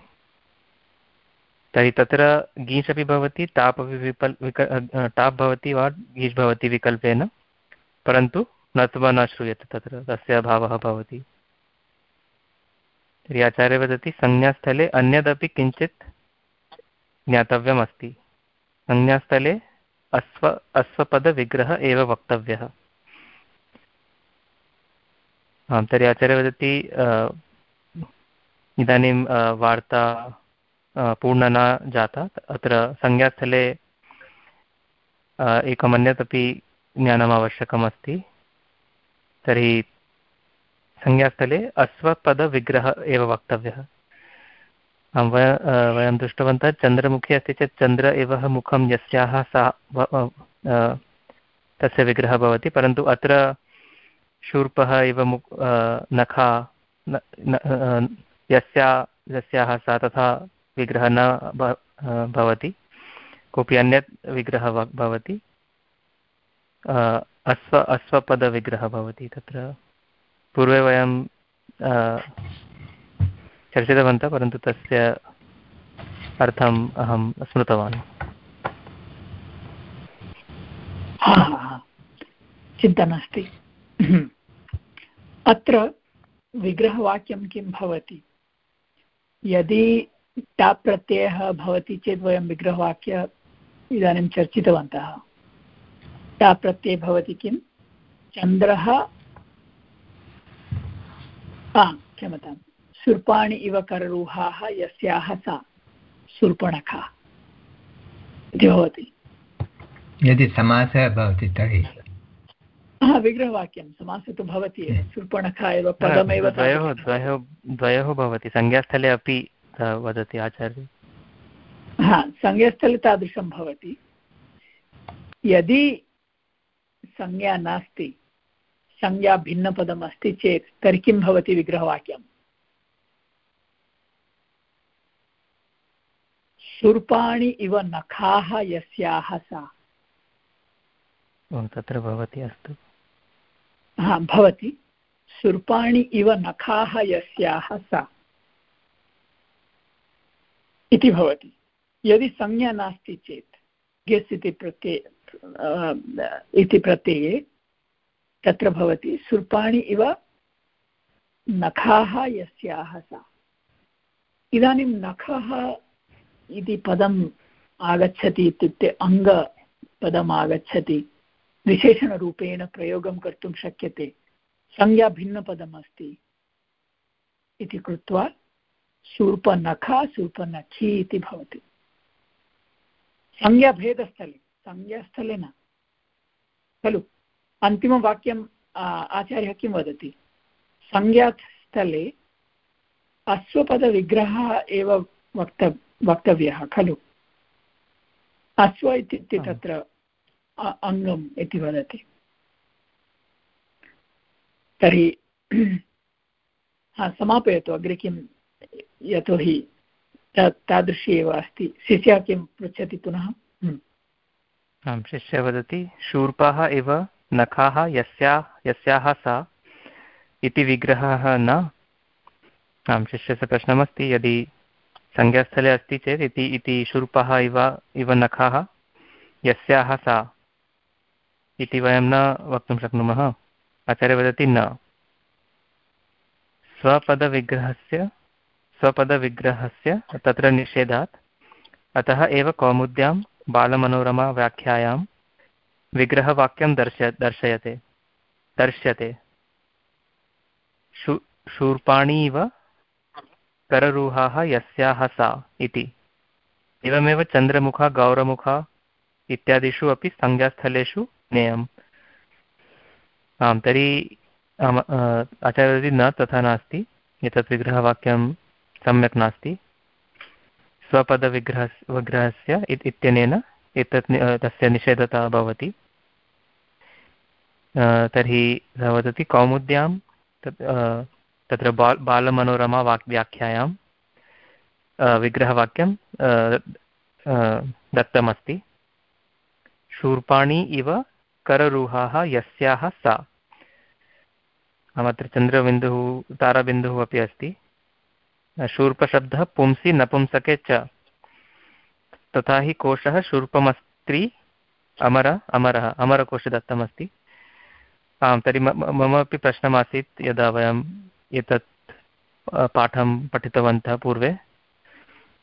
तर्हि तत्र गीस् अपि भवति टाप् अपि विपल् विक टाप् भवति वा गीस् भवति विकल्पेन परन्तु नत्वा न श्रूयते तत्र तस्य अभावः भवति। तर्हि आचार्य वदति संज्ञास्थले अन्यदपि किञ्चित् ज्ञातव्यमस्ति। संज्ञास्थले अस्व अस्वपदविग्रहः एव वक्तव्यः। आं तर्हि आचार्य वदति इदानीं वार्ता पूर्ण न जाता। अत्र संज्ञास्थले एकमन्यत् अपि ज्ञानम् आवश्यकमस्ति। तर्हि संज्ञास्थले अश्वपदविग्रह एव वक्तव्यः। वय वयं दृष्टवन्तः चन्द्रमुखी अस्ति चेत् चन्द्र एव मुखं यस्याः सा तस्य विग्रहः भवति। परन्तु अत्र शूर्पः इव मुक् नखा यस्या, यस्याः सा तथा विग्रहः न भवति। कोऽपि अन्यत् विग्रहः भवति। अश्व, अश्वपदविग्रहः भवति। तत्र पूर्वे वयं चर्चितवन्तः, परन्तु तस्य अर्थम् अहं स्मृतवान्। चिन्ता नास्ति। अत्र विग्रहवाक्यं किं भवति? यदि टाप् प्रत्ययः भवति चेत् वयं विग्रहवाक्य इदानीं चर्चितवन्तः। टाप् प्रत्यये भवति किं? चन्द्रः क्षम्यतां सुर्पाणि इव कररूहाः यस्याः सा सुर्पणखा। इति भवति। यदि समासः भवति तर्हि? हा विग्रहवाक्यं। समासः तु भवति एव। सुर्पणखा एव पदमेव द्वयोः द्वयोः द्वयोः भवति। संज्ञास्थले अपि वदति आचार्य। हा संज्ञास्थले तादृशं भवति। यदि संज्ञा नास्ति संज्ञा भिन्नपदम् अस्ति चेत् तर्हि किं भवति विग्रहवाक्यम्? शूर्पाणि इव नखाः यस्याः सा। तत्र भवति अस्तु। हा भवति। शूर्पाणि इव नखाः यस्याः सा। इति भवति। यदि संज्ञा नास्ति चेत्, गेस् इति प्रत्यये इति प्रत्यये, तत्र भवति सुर्पाणि इव नखाः यस्याः सा। इदानीं नखः इति पदम् आगच्छति इत्युक्ते अङ्गपदम् आगच्छति। विशेषणरूपेण प्रयोगं कर्तुं शक्यते। संज्ञा भिन्नपदम् अस्ति इति कृत्वा शूर्पनखा शूर्पनखी इति भवति। संज्ञाभेदस्थले संज्ञास्थले न खलु अन्तिमवाक्यम् आचार्यः किं वदति? संज्ञास्थले अश्वपदविग्रहः एव वक्त वक्तव्यः खलु। अश्व इत्युक्ते तत्र अङ्गम् इति वदति। तर्हि समापयतु अग्रे किं यतोहि तादृशी एव अस्ति। शिष्यः किं पृच्छति पुनः? आं शिष्यः वदति, शूर्पः इव नखाः, यस्या, यस्याः सा इति विग्रहः न। आं शिष्यस्य प्रश्नमस्ति, यदि संज्ञास्थले अस्ति चेत् इति इति शूर्पः इव इव नखाः, यस्याः सा इति वयं न वक्तुं शक्नुमः। आचार्य वदति न। स्वपदविग्रहस्य स्वपदविग्रहस्य तत्र निषेधात्। अतः एव कौमुद्यां बालमनोरमाव्याख्यायां विग्रहवाक्यं दर्श, दर्शयते। दर्श्यते। शू, शूर्पाणीव कररूहाः यस्याः सा इति। एवमेव चन्द्रमुखा, गौरमुखा इत्यादिषु अपि संज्ञास्थलेषु ज्ञेयम् आं तर्हि आचार्यवदति न तथा नास्ति। एतत् विग्रहवाक्यं सम्यक् नास्ति। स्वपदविग्रह, विग्रहस्य इत्यनेन एतत् तस्य निषेधता भवति। तर्हि सः वदति कौमुद्यां, तत् तत्र बाल् बालमनोरमा वाक् व्याख्यायां विग्रहवाक्यं दत्तमस्ति। शूर्पाणि इव कररूहाः, यस्याः सा। अत्र चन्द्रबिन्दुः, ताराबिन्दुः अपि अस्ति। शूर्पशब्दः पुंसि नपुंसके च। तथा हि कोशः शूर्पमस्त्री, अमर, अमरः अमरकोशे दत्तमस्ति आं तर्हि मम अपि प्रश्नमासीत् यदा वयम् एतत् पाठं पठितवन्तः पूर्वे।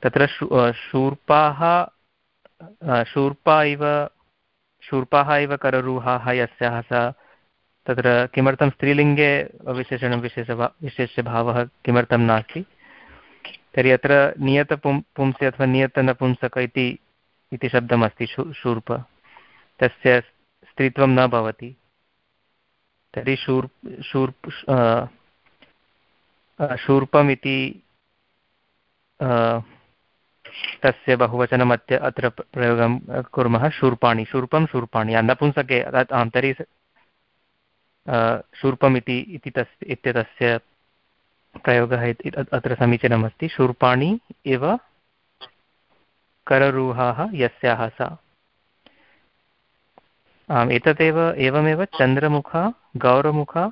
तत्र शूर्पाः शूर्पा इव, शूर्पाः इव कररूहाः यस्याः सा। तत्र किमर्थं स्त्रीलिङ्गे विशेषणं विशेषभा विशेषभावः किमर्थं नास्ति? तर्हि अत्र नियतपुं पुंसि अथवा नियतनपुंसक इति इति शब्दमस्ति शूर्प। तस्य स्त्रीत्वं न भवति। तर्हि शूर् शूर् शूर्पम् इति तस्य बहुवचनम् अत्य अत्र प्रयोगं कुर्मः शूर्पाणि। शूर्पं शूर्पाणि। नपुंसके तर्हि शूर्पम् इति तस्य इत्यतस्य प्रयोगः अत्र समीचीनमस्ति। शूर्पाणि इव कररूहाः, यस्याः सा। आम्, एतदेव, एवमेव चन्द्रमुखा, गौरमुखा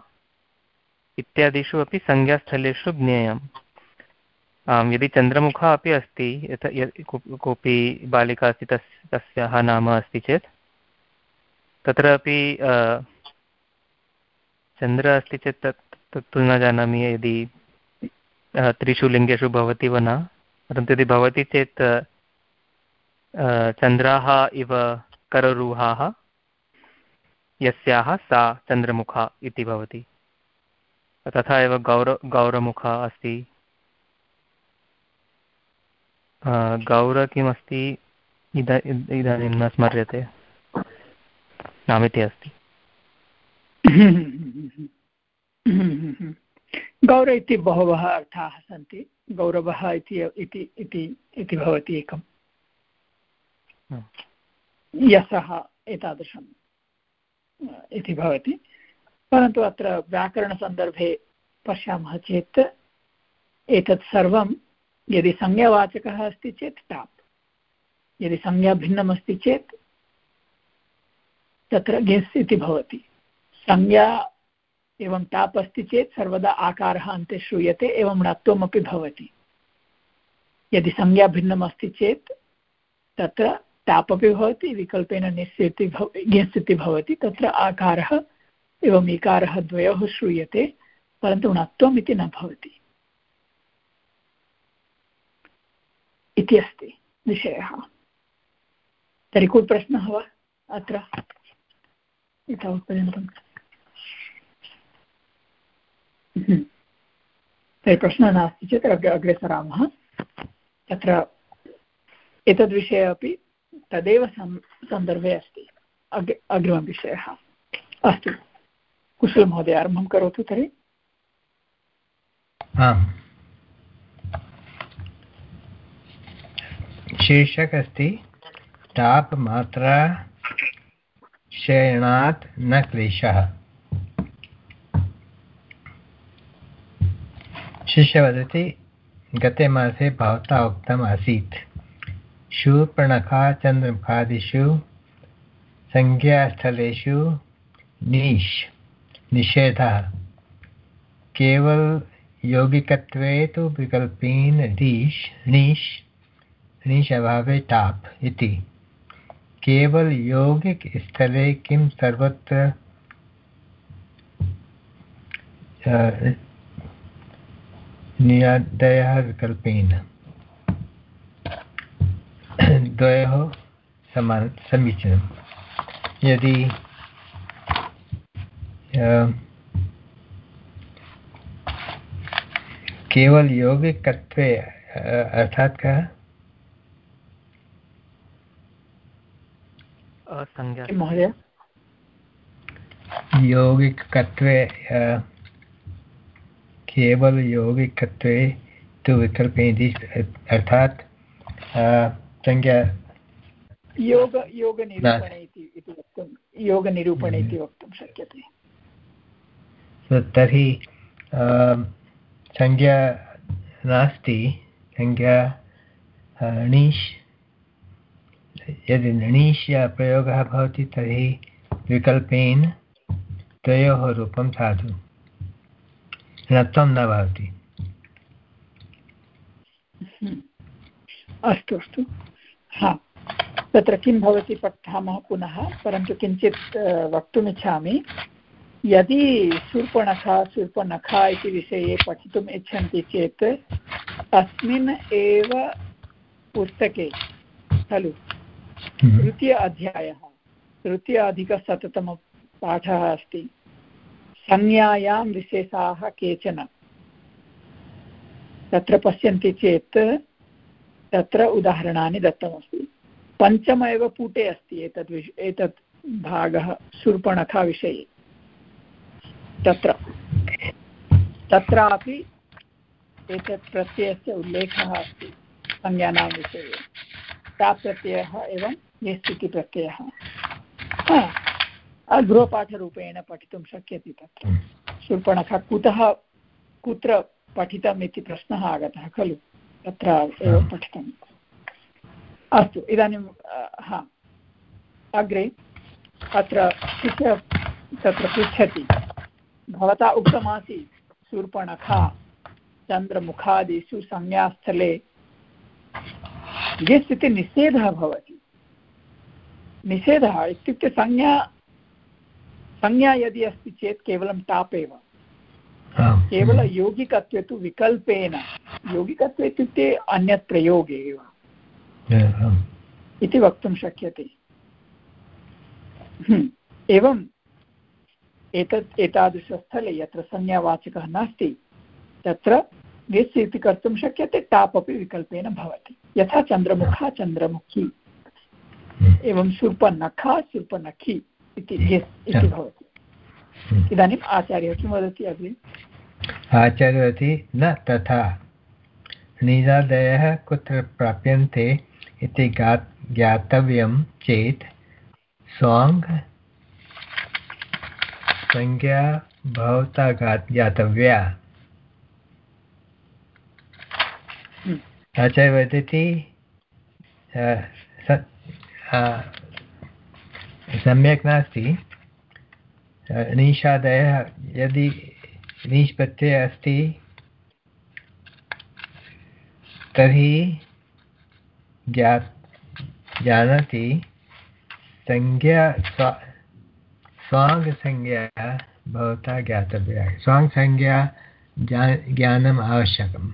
इत्यादिषु अपि संज्ञास्थलेषु ज्ञेयम्। आम्, यदि चन्द्रमुखा अपि अस्ति यत् कोऽपि बालिका अस्ति, तस्, तस्याः नाम अस्ति चेत् तत्रापि चन्द्र अस्ति चेत् तत् तत्तु न जानामि यदि त्रिषु लिङ्गेषु भवति वा न परन्तु यदि भवति चेत् चन्द्राः इव कररूहाः यस्याः सा चन्द्रमुखा इति भवति तथा एव गौर गौरमुखा अस्ति गौर किमस्ति इदा इदानीं न स्मर्यते नामिति अस्ति गौर इति बहवः अर्थाः सन्ति। गौरवः इति इति भवति एकम्। यशः एतादृशम् इति भवति। परन्तु अत्र व्याकरणसन्दर्भे पश्यामः चेत् एतत् सर्वं यदि संज्ञावाचकः अस्ति चेत् टाप्। यदि संज्ञा भिन्नम् अस्ति चेत् तत्र गेस् इति भवति। संज्ञा एवं टाप् अस्ति चेत् सर्वदा आकारः अन्ते श्रूयते, एवं णत्वमपि भवति। यदि संज्ञा भिन्नम् अस्ति चेत् तत्र टाप् विकल्पेन निश्चिति भव इति भवति, तत्र आकारः एवम् इकारः द्वयोः श्रूयते, परन्तु णत्वम् इति न भवति। इति अस्ति विषयः। वा अत्र? एतावत्पर्यन्तम्। तर्हि प्रश्नः नास्ति चेत् अग्रे अग्रे सरामः तत्र एतद्विषये अपि तदेव सन् सन्दर्भे अस्ति। अग् अग्रिमविषयः अस्तु। कुशलमहोदय, आरम्भं करोतु तर्हि। शीर्षक अस्ति टाप् मात्रा, शयनात् न क्लेशः। शिष्य वदति गते मासे भवता उक्तम् आसीत्। शूर्पणखा चन्द्रमुखादिषु, संज्ञास्थलेषु नीश्, निषेधः। केवल यौगिकत्वे तु विकल्पेन रीश्, नीश् नीश् अभावे टाप् इति। केवल यौगिकस्थले किं सर्वत्र नियादयः विकल्पेन द्वयोः समान समीचीनं यदि केवल यौगिकत्वे अर्थात् कः? महोदय? यौगिकत्वे केवल यौगिकत्वे तु विकल्पे अर्थात् संज्ञा। योग योगनिरूपणे इति वक्तुं योगनिरूपणे इति वक्तुं शक्यते। तर्हि संज्ञा नास्ति। संज्ञा णीष् यदि णीष् प्रयोगः भवति तर्हि विकल्पेन द्वयोः रूपं साधु। नत्वं न भवति। अस्तु अस्तु। हा। तत्र किं भवति पठामः पुनः? परन्तु किञ्चित् वक्तुमिच्छामि। यदि शूर्पणखा शूर्पणखा इति विषये पठितुम् इच्छन्ति चेत् अस्मिन् एव पुस्तके खलु। तृतीय अध्यायः तृतीय अधिकशततमपाठः अस्ति। संज्ञायां विशेषाः केचन। तत्र पश्यन्ति चेत् तत्र उदाहरणानि दत्तमस्ति। पञ्चम पुटे अस्ति एतद् विष एतत् भागः शूर्पणखाविषये तत्र। तत्रापि एतत् प्रत्ययस्य उल्लेखः अस्ति संज्ञानां विषये। प्राप्रत्ययः एवं निश्चितिप्रत्ययः गृहपाठरूपेण पठितुं शक्यते तत्र शूर्पणखा कुतः कुत्र पठितम् इति प्रश्नः आगतः खलु? तत्र एव पठितम् अस्तु इदानीं हा। अग्रे अत्र शिष्य तत्र पृच्छति। भवता उक्तमासीत् शूर्पणखा चन्द्रमुखादिषु संज्ञास्थले यस् इति निषेधः भवति। निषेधः इत्युक्ते संज्ञा संज्ञा यदि अस्ति चेत् केवलं टाप् एव। केवल यौगिकत्वे तु विकल्पेन यौगिकत्वे इत्युक्ते अन्यत् प्रयोगे एव इति वक्तुं शक्यते। हम्म, एवम् एतत् एतादृशस्थले यत्र संज्ञावाचकः नास्ति तत्र निस् इति कर्तुं शक्यते टाप् अपि विकल्पेन भवति। यथा चन्द्रमुखा चन्द्रमुखी। एवं सुर्पनखा सुर्पनखी इति इति भवति। इदानीम् आचार्यः किं वदति अग्रे? आचार्य वदति न तथा। निजादयः कुत्र प्राप्यन्ते इति ज्ञातव्यं चेत् स्वाङ् संज्ञा भवता ज्ञातव्या। आचार्य वदति सम्यक् नास्ति निषादयः यदि निष्पत्ते अस्ति तर्हि ज्ञा जानाति संज्ञा स्वाङ्गसंज्ञा भवता ज्ञातव्या स्वाङ्गसंज्ञा ज्ञा ज्ञानम् आवश्यकम्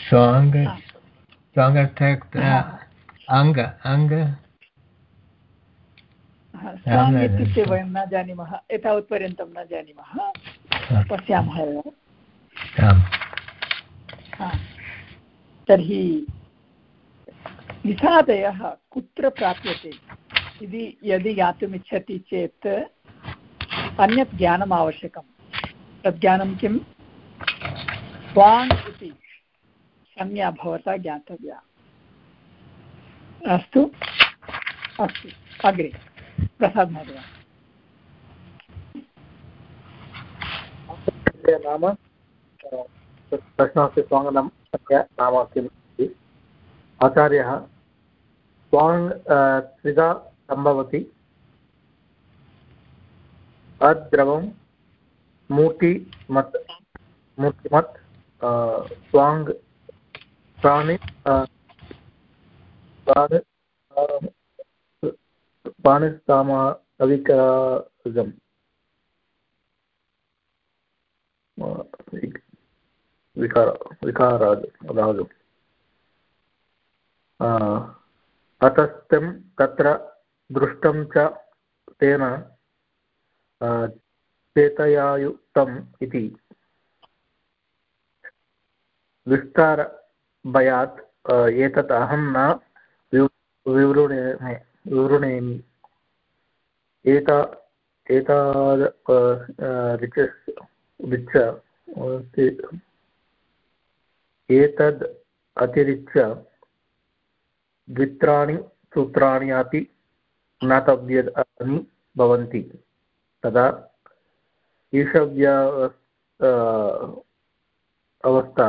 स्वाङ्ग स्वाङ्गर्थ अङ्ग अङ्ग स्वाङ् इत्युक्ते वयं न जानीमः एतावत्पर्यन्तं न जानीमः पश्यामः एव तर्हि निषादयः कुत्र प्राप्यते इति यदि ज्ञातुमिच्छति चेत् अन्यत् ज्ञानम् आवश्यकं तद् ज्ञानं किं इति संज्ञा भवता ज्ञातव्या। अस्तु? अस्तु। अग्रे। प्रसाद् महोदय। नाम? प्रश्नस्य स्वाङ्गनं नाम किम् इति आचार्यः स्वाङ् त्रिधा सम्भवति। अद्रवं, मूर्तिमत् मूर्तिमत् स्वाङ् प्राणि प्राणिस्तामा अविकारजम् विकार विकाराज राजम् अतस्तं तत्र दृष्टं च तेन चेतयायुक्तम् इति। विस्तारभयात् एतत् अहं न विवृणे, विवृणेमि। एता एताद् ऋच एतद् अतिरिच्य द्वित्राणि सूत्राणि अपि ज्ञातव्यानि भवन्ति। तदा ईशव्य अवस्था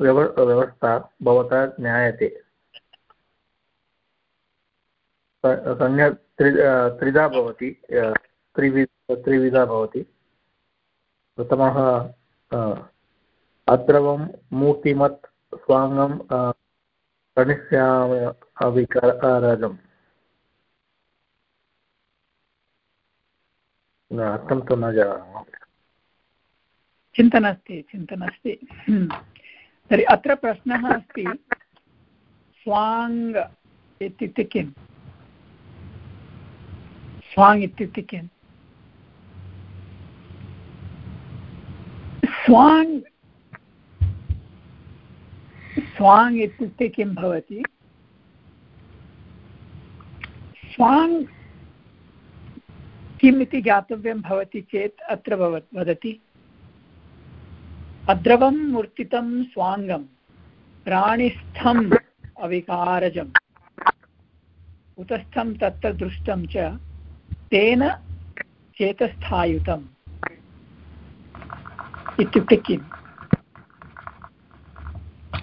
व्यव, व्यवस्था भवता ज्ञायते। संज्ञा त्रि त्रिधा भवति त्रिवि, त्रिविधा भवति। प्रथमः अद्रवं, मूर्तिमत् स्वाङ्गं प्रणिष्यामि अर्थं तु न जानामि। चिन्ता नास्ति चिन्ता नास्ति। तर्हि अत्र प्रश्नः अस्ति, स्वाङ् इत्युक्ते किम्? स्वाङ् इत्युक्ते किम्? स्वाङ् स्वाङ् इत्युक्ते किं भवति? स्वाङ् किम् इति ज्ञातव्यं भवति चेत् अत्र भव वदति। अद्रवं मूर्तितं स्वाङ्गं, प्राणिस्थम् अविकारजम्। उतस्थं तत्र दृष्टं च तेन चेतस्थायुतम्। इत्युक्ते किम्?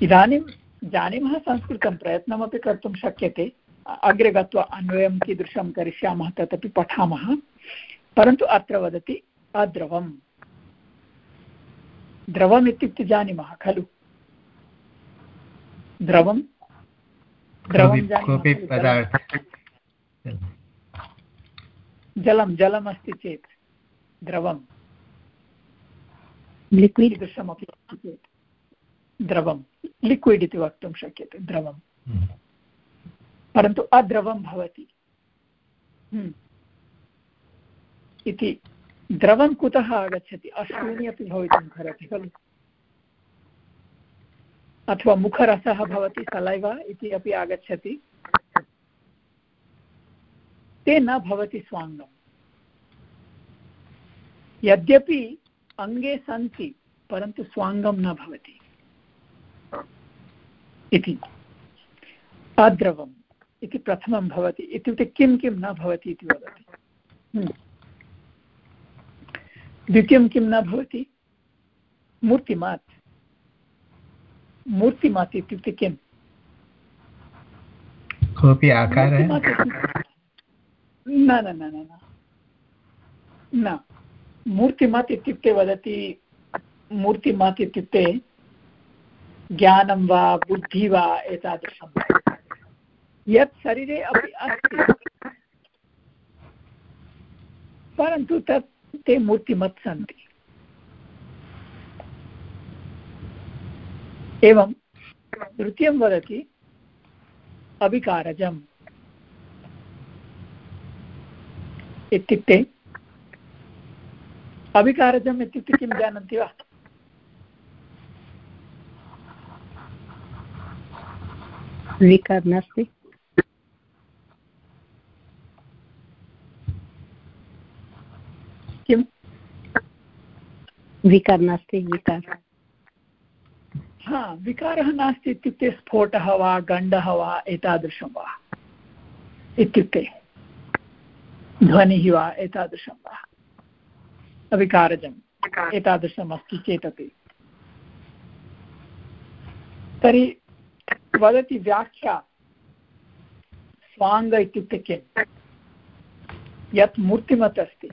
इदानीं जानीमः संस्कृतं, प्रयत्नमपि कर्तुं शक्यते। अग्रे गत्वा अन्वयं कीदृशं करिष्यामः तदपि पठामः। परन्तु अत्र वदति अद्रवम्। द्रवम् इत्युक्ते जानीमः खलु? द्रवं? द्रवं जलं जलमस्ति चेत् द्रवं। लिक्विड् कीदृशमपि चेत् द्रवं। लिक्विड् इति वक्तुं शक्यते द्रवं। हम्म। परन्तु अद्रवं भवति। हम्म। इति द्रवं कुतः आगच्छति? अश्रूणि अपि भवितुम् अर्हति खलु? अथवा मुखरसः भवति सलैव इति अपि आगच्छति। ते न भवति स्वाङ्गम्। यद्यपि अङ्गे सन्ति परन्तु स्वाङ्गं न भवति। इति। अद्रवम् इति प्रथमं भवति। इत्युक्ते किं किं न भवति इति वदति। हम्म। द्वितीयं किं न भवति? मूर्तिमात्। मूर्तिमात् इत्युक्ते किम्? कोऽपि आकारः? न न न न। न। मूर्तिमत् इत्युक्ते वदति मूर्तिमत् इत्युक्ते ज्ञानं वा बुद्धिः वा एतादृशं। यत् शरीरे अपि अस्ति। परन्तु तत् ते मूर्तिमत् सन्ति। एवं तृतीयं वदति, अविकारजम्। इत्युक्ते अविकारजम् इत्युक्ते किं जानन्ति वा? विकार नास्ति किं विकार नास्ति विकार हा, विकारः नास्ति इत्युक्ते स्फोटः वा, गण्डः वा, एतादृशं वा। इत्युक्ते ध्वनिः वा, एतादृशं वा। अविकारजम् एतादृशम् अस्ति चेदपि तर्हि वदति व्याख्या। स्वाङ्ग इत्युक्ते किम्? यत् मूर्तिमत् अस्ति।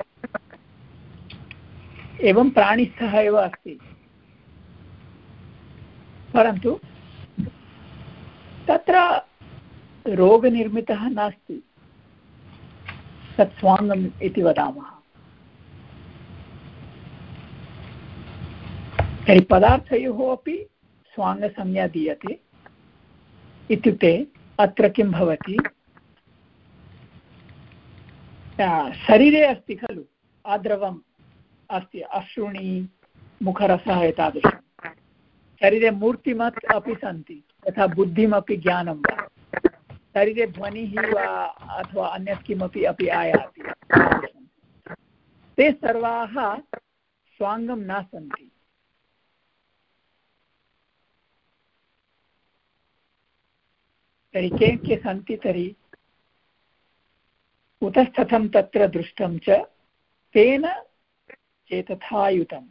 एवं प्राणिस्थः एव अस्ति। परन्तु तत्र रोगनिर्मितः नास्ति। तत् स्वाङ्गम् इति वदामः। तर्हि पदार्थयोः अपि स्वाङ्गसंज्ञा दीयते। इत्युक्ते अत्र किं भवति? शरीरे अस्ति खलु आद्रवम्। अस्ति अश्रूणि मुखरसः एतादृशं। शरीरे मूर्तिमत् अपि सन्ति, यथा बुद्धिमपि ज्ञानं वा। शरीरे ध्वनिः वा अथवा अन्यत् किमपि अपि आयाति। ते सर्वाः स्वाङ्गं न सन्ति। तर्हि के के सन्ति तर्हि उतस्तथं तत्र दृष्टं च तेन चेतथायुतम्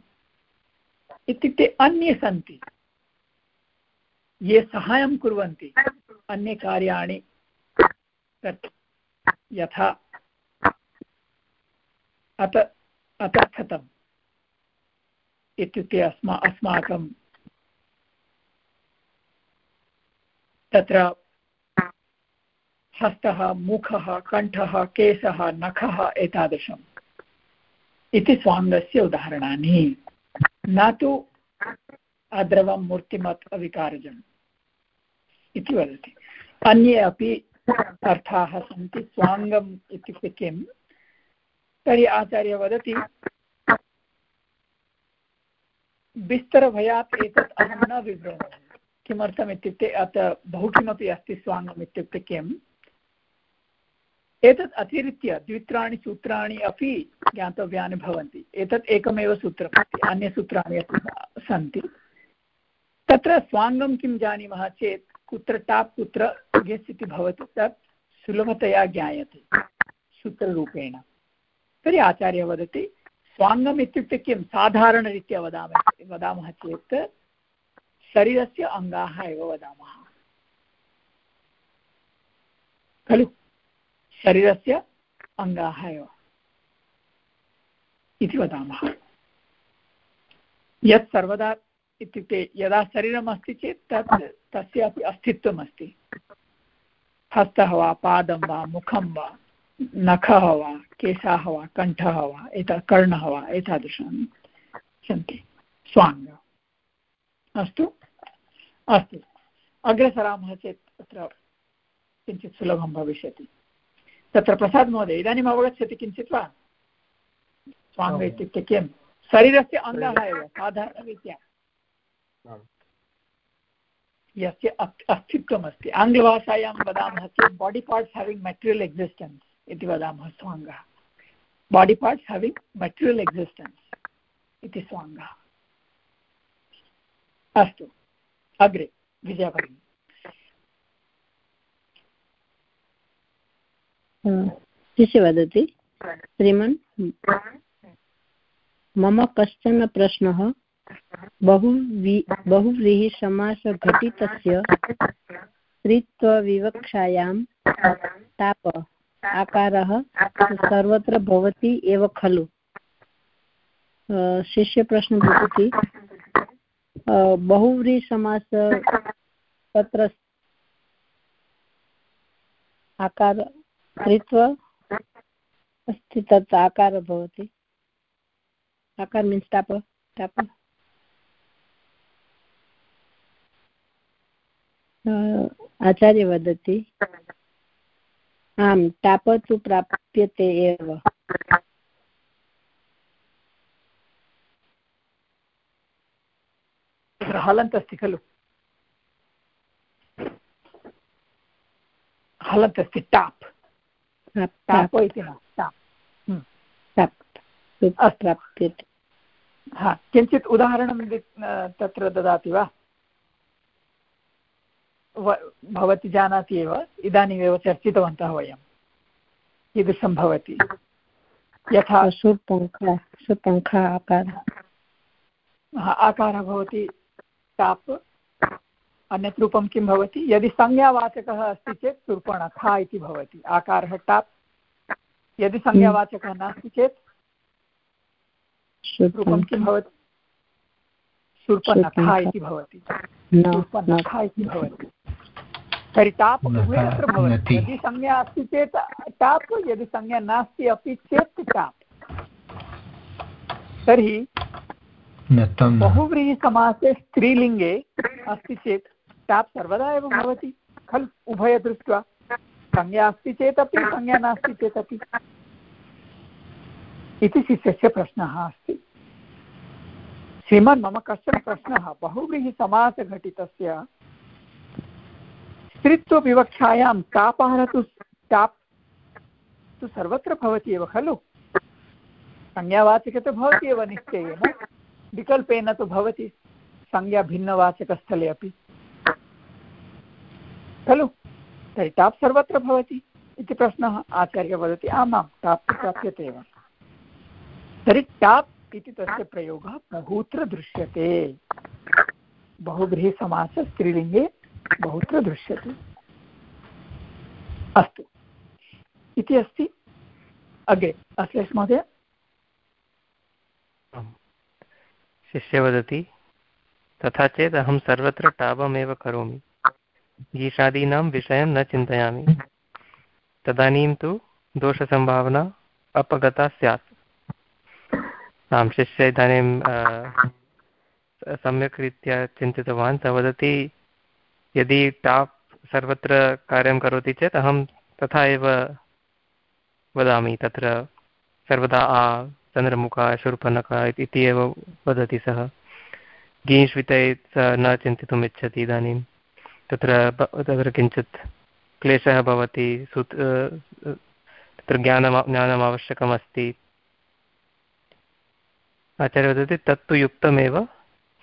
इत्युक्ते अन्ये सन्ति। ये सहायं कुर्वन्ति, अन्ये कार्याणि यथा अत अतर्थतम्। इत्युक्ते अस्मा, अस्माकं तत्र हस्तः, मुखः, कण्ठः, केशः, नखः एतादृशम्। इति स्वाङ्गस्य उदाहरणानि। न तु अद्रवं मूर्तिमत् अविकारजम् इति वदति। अन्ये अपि अर्थाः सन्ति, स्वाङ्गम् इत्युक्ते किं तर्हि आचार्य वदति विस्तरभयात् एतत् अहं न विवृणोमि किमर्थम् इत्युक्ते अत्र बहु किमपि अस्ति स्वाङ्गम् इत्युक्ते किम्? एतत् अतिरिच्य द्वित्राणि सूत्राणि अपि ज्ञातव्यानि भवन्ति। एतत् एकमेव सूत्रमस्ति अन्यसूत्राणि अपि सन्ति। तत्र स्वाङ्गं किं जानीमः चेत्, कुत्र टाप् कुत्र गेस् इति भवति, तत् सुलभतया ज्ञायते सूत्ररूपेण। तर्हि आचार्यः वदति, स्वाङ्गम् इत्युक्ते किं? साधारणरीत्या वदामः वदामः चेत् शरीरस्य अङ्गाः एव वदामः। खलु? शरीरस्य अङ्गाः एव। इति वदामः। यत् सर्वदा इत्युक्ते यदा शरीरम् अस्ति चेत् तत् तस्यापि अस्तित्वम् अस्ति हस्तः वा, पादं वा, मुखं वा, नखः वा, केशाः वा, कण्ठः वा, एता, कर्णः वा, एतादृशानि सन्ति। स्वाङ्ग। अस्तु। अस्तु। अग्रे सरामः चेत् किञ्चित् सुलभं भविष्यति। तत्र प्रसाद् महोदय इदानीम् अवगच्छति किञ्चित् वा? स्वाङ्ग इत्युक्ते किं? शरीरस्य अङ्गः एव साधारणरीत्या। यस्य अस्तित्वमस्ति। आङ्ग्लभाषायां वदामः चेत् body parts having material existence इति वदामः स्वाङ्गः। Body parts having material existence इति स्वाङ्गः। अस्तु। अग्रे विजयभगिनी। शिष्य वदति? श्रीमन्? मम कश्चन प्रश्नः बहु बहुव्रीहिसमासघटितस्य स्त्रीत्वविवक्षायां ताप, आकारः सर्वत्र भवति एव खलु? शिष्यप्रश्नः भवति। बहुव्रीहिसमास तत्र आकार कृत्वा अस्ति तत् आकारः भवति। आकार मीन्स् टाप टाप आचार्य वदति, आम् टाप तु प्राप्यते एव। हलन्त् अस्ति खलु। हलन्त् अस्ति टाप् टाप इति न। टाप् प्राप्यते हा किञ्चित् उदाहरणं तत्र ददाति वा? भवती जानाति एव। इदानीमेव चर्चितवन्तः वयं कीदृशं भवति यथा सुपङ्खा सुपङ्खा आकारः। आकारः भवति टाप् अन्यत् रूपं किं भवति? यदि संज्ञावाचकः अस्ति चेत् सुर्पणखा इति भवति। आकारः टाप्। यदि संज्ञावाचकः नास्ति चेत् रूपं किं भवति? सुर्पणखा इति भवति। सुर्पणखा इति भवति। तर्हि टाप् उभयत्र भवति। यदि संज्ञा अस्ति चेत् टाप् यदि संज्ञा नास्ति अपि चेत् टाप्। तर्हि बहुव्रीहिसमासे स्त्रीलिङ्गे अस्ति चेत् टाप् सर्वदा एव भवति खलु उभय दृष्ट्वा। संज्ञा अस्ति चेदपि संज्ञा नास्ति चेदपि। इति शिष्यस्य प्रश्नः अस्ति। श्रीमन् मम कश्चन प्रश्नः। बहुव्रीहिसमासघटितस्य स्त्रीत्वविवक्षायां तापः तु टाप् तु सर्वत्र भवति एव खलु? संज्ञावाचके तु भवति एव निश्चयेन। विकल्पेन तु भवति। संज्ञा भिन्नवाचकस्थले अपि। खलु? तर्हि टाप् सर्वत्र भवति इति प्रश्नः आचार्यः वदति। आमां, टाप् प्राप्यते एव। तर्हि टाप् इति तस्य प्रयोगः बहुत्र दृश्यते। बहुव्रीहिसमास स्त्रीलिङ्गे बहुत्र दृश्यते। अस्तु। इति अस्ति। अग्रे, अश्लेष महोदय। शिष्य वदति तथा चेत् अहं सर्वत्र टापमेव करोमि। गीषादीनां विषयं न चिन्तयामि। तदानीं तु दोषसम्भावना अपगता स्यात्। आं शिष्य इदानीं सम्यक् रीत्या चिन्तितवान्। सः वदति, यदि टाप् सर्वत्र कार्यं करोति चेत् अहं तथा एव वदामि। तत्र सर्वदा आ, चन्द्रमुखा शूर्पणखा इति एव वदति सः। गीष्वितये सः न चिन्तितुम् इच्छति इदानीं। तत्र तत्र किञ्चित् क्लेशः भवति, सुत् तत्र ज्ञानं ज्ञानम् आवश्यकमस्ति। आचार्य वदति, तत्तु युक्तमेव,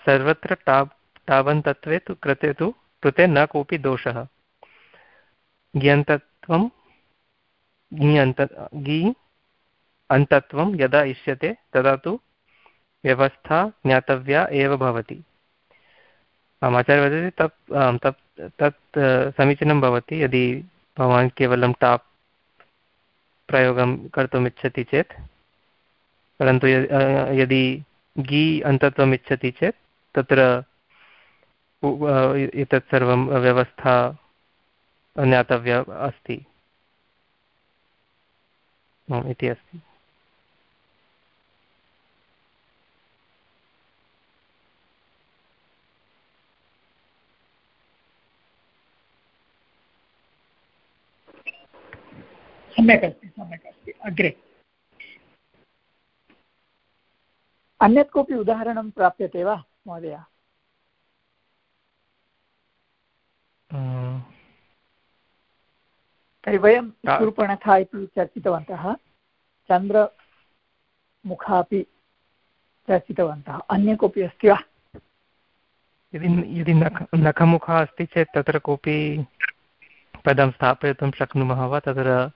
सर्वत्र टाब् टाबन्तत्वे तु कृते तु, कृते न कोऽपि दोषः। ज्ञन्तत्वं ज्ञन्त ङी अन्तत्वं यदा इष्यते, तदा तु व्यवस्था ज्ञातव्या एव भवति। आचार्य वदति, तत् तत् तत् समीचीनं भवति, यदि भवान् केवलं टाप् प्रयोगं कर्तुम् इच्छति चेत्, परन्तु यदि गी अन्तत्वम् इच्छति चेत्, तत्र एतत् सर्वं व्यवस्था ज्ञातव्या अस्ति। इति अस्ति। सम्यक् अस्ति सम्यक् अस्ति अग्रे। अन्यत् कोऽपि उदाहरणं प्राप्यते वा महोदय? तर्हि वयं शूर्पणखा इति चर्चितवन्तः चन्द्रमुखापि चर्चितवन्तः। अन्य कोऽपि अस्ति वा? यदि यदि नख नखमुखः अस्ति चेत् तत्र कोऽपि पदं स्थापयितुं शक्नुमः वा? तत्र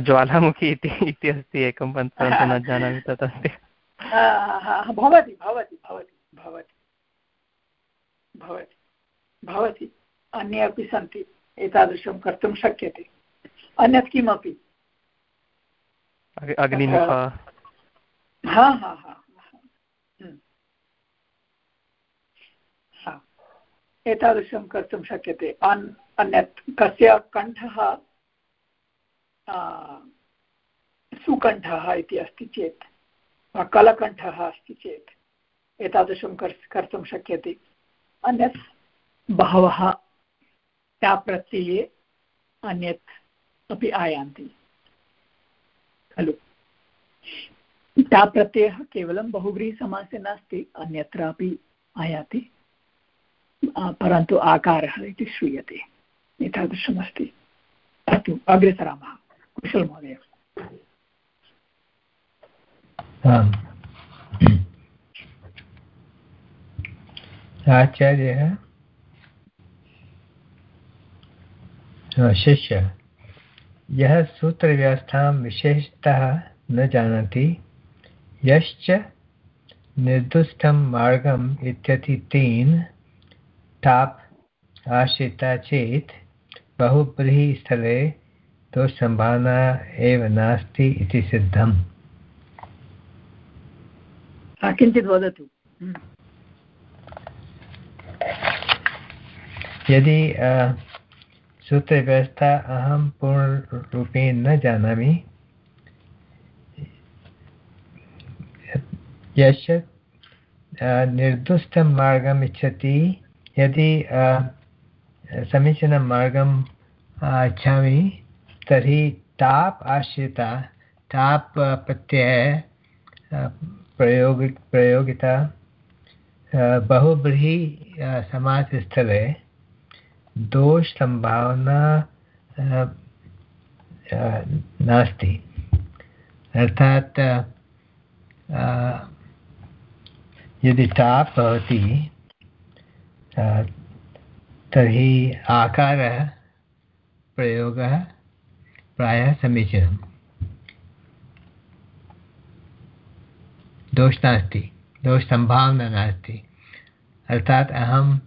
ज्वालामुखी इति इति अस्ति एकं परन्तु न जानामि तत् अस्ति। भवति भवति भवति भवति भवति भवति। अन्ये अपि सन्ति एतादृशं कर्तुं शक्यते। अन्यत् किमपि? अग्निमुख। हा हा हा। एतादृशं कर्तुं शक्यते। अन्, अन्यत् कस्य कण्ठः सुकण्ठः इति अस्ति चेत् कलकण्ठः अस्ति चेत्, एतादृशं कर् कर्तुं शक्यते। अन्यत् बहवः त्याप्रत्यये अन्यत् अपि आयान्ति। खलु। ताप्रत्ययः केवलं बहुव्रीहिसमासे नास्ति, अन्यत्रापि आयाति। परन्तु आकारः इति श्रूयते। एतादृशमस्ति। अस्तु, अग्रे सरामः। कुशल महोदय। आचार्यः? शिष्य। यः सूत्रव्यवस्थां विशेषतः न जानाति, यश्च निर्दुष्टं मार्गम् इत्यति तेन ताप् आश्रिता चेत् बहुब्रीहिस्थले दोषसम्भावना एव नास्ति इति सिद्धम् किञ्चित् वदतु हम्म। यदि सूत्रव्यवस्था अहं पूर्णरूपेण न जानामि यश निर्दुष्टं मार्गम् इच्छति यदि समीचीनं मार्गम् इच्छामि, तर्हि टाप् आश्रिता, टाप् प्रत्यय प्रयोग, प्रयोगिता बहुब्रीहि समाजस्थले दोषसम्भावना नास्ति। अर्थात् यदि टाप् भवति तर्हि आकारः प्रयोगः प्रायः समीचीनं दोष नास्ति दोषसम्भावना नास्ति। अर्थात् अहं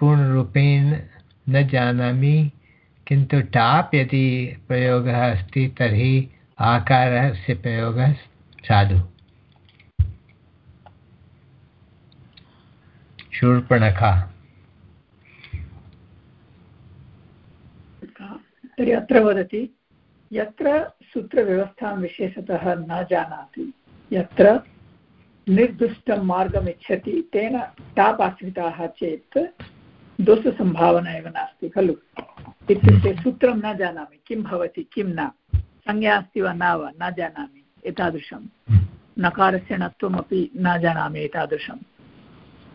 पूर्णरूपेण न जानामि, किन्तु टाप् यदि प्रयोगः अस्ति तर्हि आकारस्य प्रयोगः साधु। शूर्पणखा। तर्हि अत्र वदति यत्र सूत्रव्यवस्थां विशेषतः न जानाति यत्र निर्दुष्टं मार्गम् इच्छति तेन टाप् आश्रिताः चेत् दोषसम्भावना एव नास्ति खलु? इत्युक्ते सूत्रं न जानामि किं भवति किं न संज्ञा अस्ति वा न वा न जानामि एतादृशं। नकारस्य णत्वमपि न जानामि एतादृशं।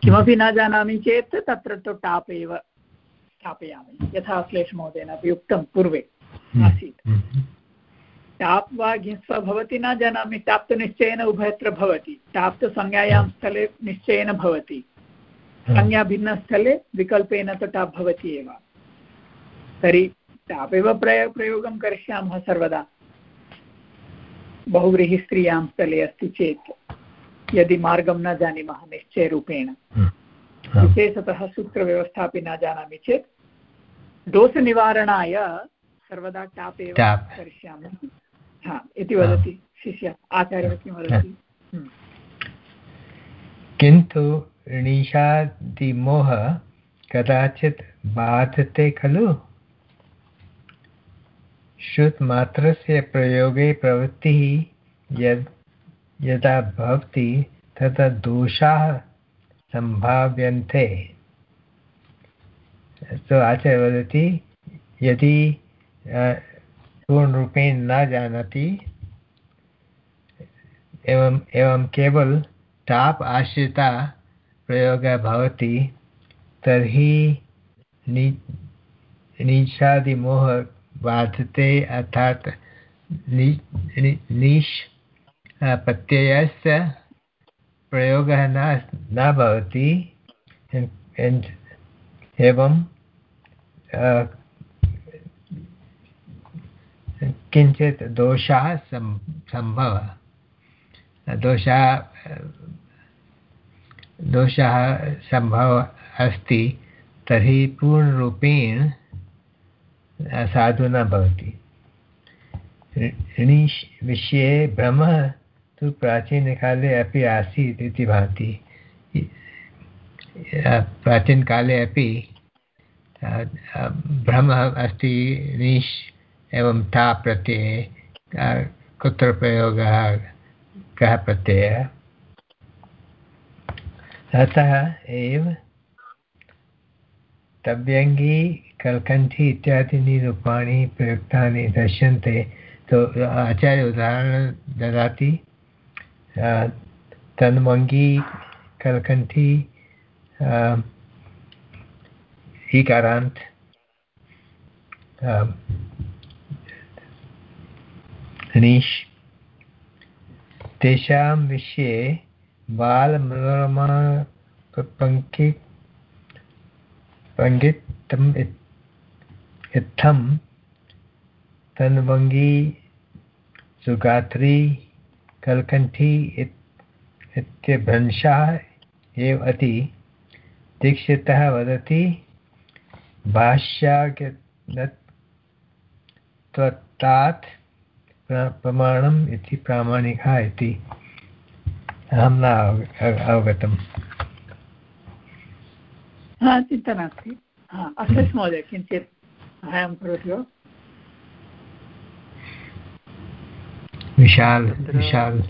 किमपि न जानामि चेत् तत्र तु टाप् एव स्थापयामि। यथा अखिलेशमहोदयेन अपि उक्तं पूर्वे हम्म, आसीत्। हम्म। टाप् वा घिस् वा भवति न जानामि टाप् तु निश्चयेन उभयत्र भवति। टाप् तु संज्ञायां स्थले निश्चयेन भवति। हम्म। संज्ञाभिन्नस्थले विकल्पेन तु टाप् भवति एव। तर्हि टाप् एव प्रय प्रयोगं करिष्यामः सर्वदा। बहुव्रीहिस्त्रियाँ स्थले अस्ति चेत्। यदि मार्गं न जानीमः निश्चयरूपेण। विशेषतः सूत्रव्यवस्था अपि न जानामि चेत् दोषनिवारणाय सर्वदा टाप् एव करिष्यामि। हा इति वदति शिष्य आचार्यः किं वदति हम्म। किन्तु णीषादिमोह कदाचित् बाधते खलु? श्रुतमात्रस्य प्रयोगे प्रवृत्तिः यद् यदा भवति तदा दोषाः सम्भाव्यन्ते। सो आचार्य वदति, यदि पूर्णरूपेण न जानाति, एवं एवं केवल टाप् आश्रिता प्रयोगः भवति, तर्हि नि नीचादिमोह बाधते अर्थात् नीश् प्रत्ययस्य प्रयोगः न न भवति। एवं किञ्चित् दोषः सम्भवः। दोषः दोषः सम्भवः अस्ति, तर्हि पूर्णरूपेण, साधु न भवति। ऋणीश्, विषये भ्रमः तु प्राचीनकाले अपि आसीत् इति भाति। प्राचीनकाले अपि भ्रमः अस्ति नीश् एवं ता प्रत्यये कुत्र प्रयोगः, कः प्रत्ययः? अतः एव, तव्यङ्गी, कल्कण्ठी इत्यादीनि रूपाणि प्रयुक्तानि दृश्यन्ते। तो आचार्य उदाहरणं ददाति। तन्वङ्गी कल्कण्ठी ईकारान्त् नीश् तेषां विषये बालमनोरमा पङ्गितम् इत्थं तन्वङ्गी सुगात्री कल्कण्ठी इत्यभ्रंशाः एव अति दीक्षितः वदति भाष्यात् प्रमाणम् इति प्रामाणिकः इति अहं न अवगतम्। हा, चिन्ता नास्ति। अशेष महोदय, किञ्चित् सहायं करोति। वा विशाल विशाल।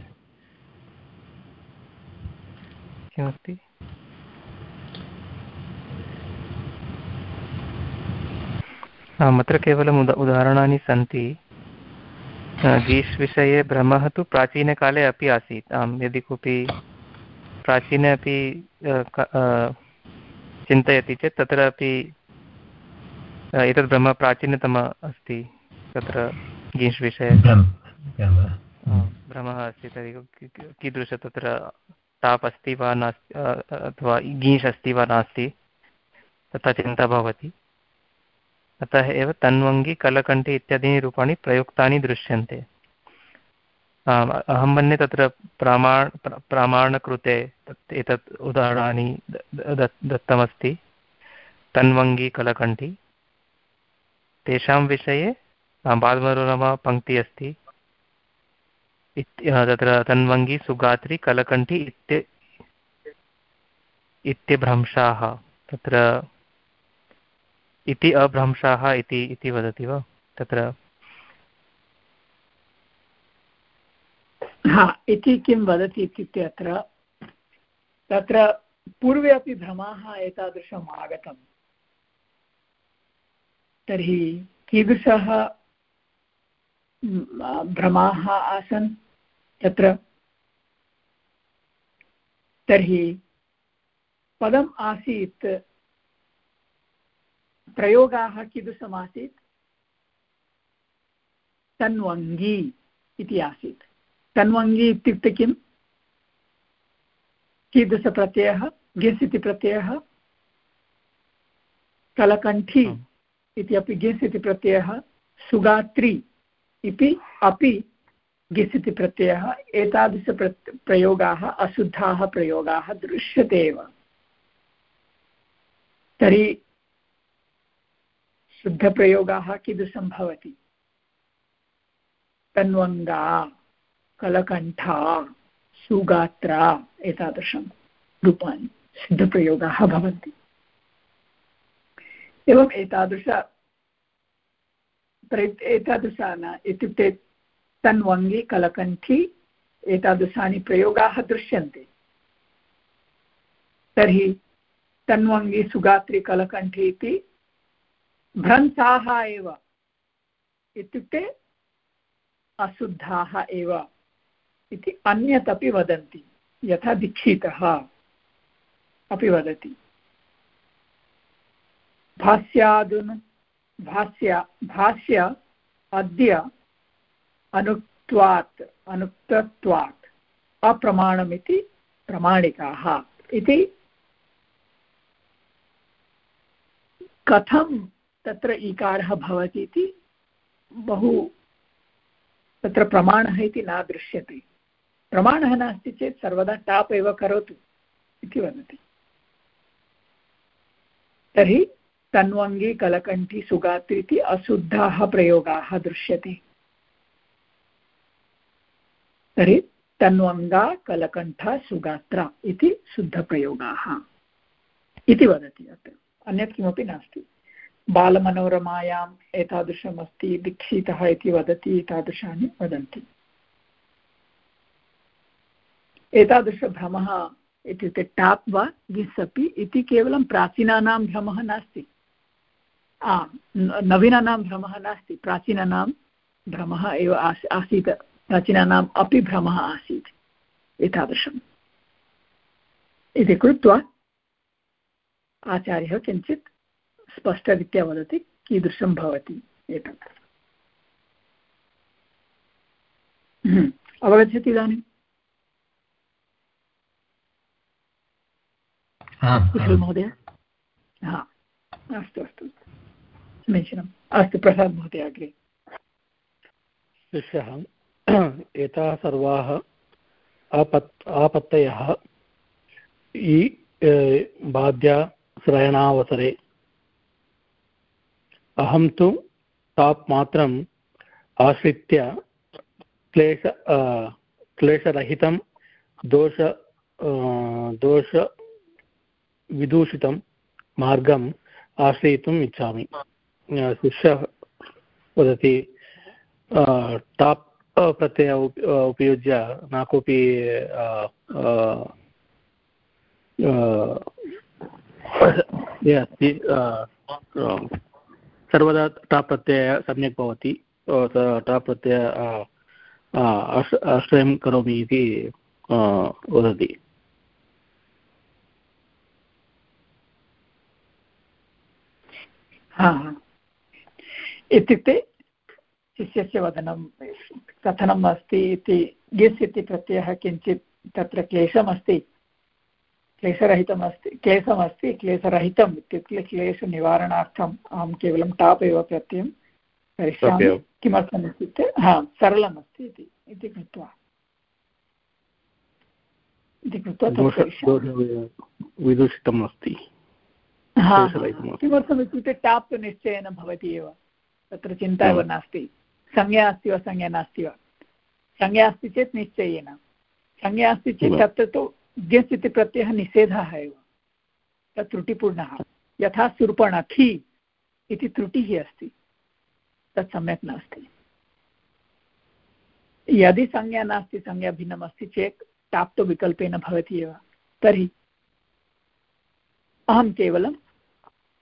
किमस्ति आम् अत्र केवलम् उद उदाहरणानि सन्ति। गीष् विषये भ्रमः तु प्राचीनकाले अपि आसीत्। आम् यदि कोऽपि प्राचीने अपि चिन्तयति चेत् तत्र अपि एतद् ब्रह्म प्राचीनतम अस्ति तत्र गीष् विषये। भ्रमः अस्ति तर्हि कीदृश तत्र टाप् अस्ति वा नास्ति अथवा गीष् अस्ति वा नास्ति? तथा चिन्ता भवति। अतः एव तन्वङ्गि, कलकण्ठे इत्यादीनि रूपाणि प्रयुक्तानि दृश्यन्ते। अहं मन्ये तत्र प्रामाण प्रामाणकृते एतत् उदाहरणानि दत्तमस्ति। तन्वङ्गि, कलकण्ठी। तेषां विषये बालमनोरमा पङ्क्ति अस्ति। तत्र तन्वङ्गि, सुगात्री, कलकण्ठी इत्य इत्यभ्रंशाः। तत्र इति अभ्रंशाः इति इति वदति वा? तत्र इति किं वदति इत्युक्ते अत्र, तत्र पूर्वे अपि भ्रमाः एतादृशम् आगतम्। तर्हि कीदृशः भ्रमाः आसन्? तत्र तर्हि पदम् आसीत् प्रयोगाः कीदृशमासीत्? तन्वङ्गी इति आसीत्। तन्वङ्गी इत्युक्ते किम्? कीदृशप्रत्ययः? गिस् इति प्रत्ययः? कलकण्ठी इति अपि गिस् इति प्रत्ययः? सुगात्री इति अपि गिस् इति प्रत्ययः, एतादृश प्रयोगाः, अशुद्धाः प्रयोगाः दृश्यते एव। तर्हि शुद्धप्रयोगाः कीदृशं भवति? तन्वङ्गा, कलकण्ठा, सुगात्रा एतादृशं रूपाणि सिद्धप्रयोगाः भवन्ति। एवम् एतादृशा इत्युक्ते तन्वङ्गी कलकण्ठी एतादृशानि प्रयोगाः दृश्यन्ते। तर्हि तन्वङ्गी सुगात्री कलकण्ठी इति भ्रंसाः एव इत्युक्ते अशुद्धाः एव इति अन्यत् अपि वदन्ति, यथा दीक्षितः अपि वदति। भाष्यादुनु भाष्य भाष्य अद्य अनुक्त्वात्, अनुक्तत्वात्, अप्रमाणमिति प्रमाणिकाः। इति कथं तत्र ईकारः भवति इति बहु तत्र प्रमाणः इति न दृश्यते। प्रमाणः नास्ति चेत् सर्वदा टाप् एव करोतु इति वदति। तर्हि तन्वङ्गी कलकण्ठी सुगात्री इति अशुद्धाः प्रयोगाः दृश्यते। तर्हि तन्वङ्गा कलकण्ठा सुगात्रा इति शुद्धप्रयोगाः। इति वदति अत्र। अन्यत् किमपि नास्ति। बालमनोरमायाम् एतादृशम् अस्ति दीक्षितः इति वदति एतादृशानि वदन्ति। एतादृशभ्रमः इत्युक्ते टाप् वा गिस् अपि, इति केवलं प्राचीनानां भ्रमः नास्ति। नवीनानां भ्रमः नास्ति। प्राचीनानां भ्रमः एव आस्, आसीत्। प्राचीनानाम् अपि भ्रमः आसीत् एतादृशम्। इति कृत्वा आचार्यः किञ्चित् स्पष्टरीत्या वदति कीदृशं भवति एतत्। हम्म, अवगच्छति इदानीं? कुशल महोदय? हा अस्तु अस्तु। समीचीनम्। अस्तु प्रसाद् महोदय अग्रे। शिष्यः। [CLEARS THROAT] एताः सर्वाः आपत्, आपत्तयः। बाध्याश्रयणावसरे अहं तु ताप् मात्रम् आश्रित्य क्लेश क्लेशरहितं दोष दोषविदूषितं मार्गम् आश्रयितुम् इच्छामि। शिष्यः वदति टाप् प्रत्यय उपयुज्य न कोऽपि अस्ति सर्वदा टाप् प्रत्यय सम्यक् भवति टाप् प्रत्यय आश्रयं करोमि इति वदति। इत्युक्ते, शिष्यस्य वदनं कथनम् अस्ति इति गिस् इति प्रत्ययः किञ्चित् तत्र क्लेशमस्ति। क्लेशरहितम् अस्ति क्लेशमस्ति क्लेशरहितम् इत्युक्ते क्लेशनिवारणार्थम् अहं केवलं टाप् एव प्रत्ययं करिष्यामि। किमर्थम् इत्युक्ते हा सरलम् अस्ति इति इति कृत्वा। इति कृत्वा विदूषितम् अस्ति। किमर्थम् इत्युक्ते टाप् निश्चयेन भवति एव। तत्र चिन्ता एव नास्ति। संज्ञा अस्ति वा संज्ञा नास्ति वा? संज्ञा अस्ति चेत् निश्चयेन। संज्ञा अस्ति चेत् तत्र तु ग्यस् इति प्रत्ययः निषेधः एव। तत् त्रुटिपूर्णः। यथा सुर्पणखि इति त्रुटिः अस्ति। तत् सम्यक् नास्ति। यदि संज्ञा नास्ति संज्ञा भिन्नमस्ति चेत् टाप् तु विकल्पेन भवति एव। तर्हि अहं केवलं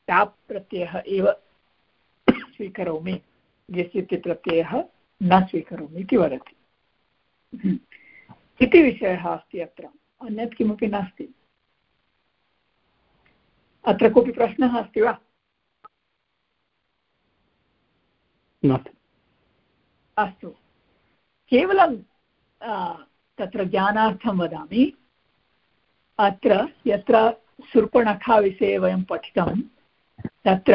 टाप् प्रत्ययः एव स्वीकरोमि। यस् इति प्रत्ययः न स्वीकरोमि इति वदति। इति विषयः अस्ति अत्र। अन्यत् किमपि नास्ति। अत्र कोऽपि प्रश्नः अस्ति वा? अस्तु। केवलं तत्र ज्ञानार्थं वदामि। अत्र यत्र सुर्पणखाविषये वयं पठितं तत्र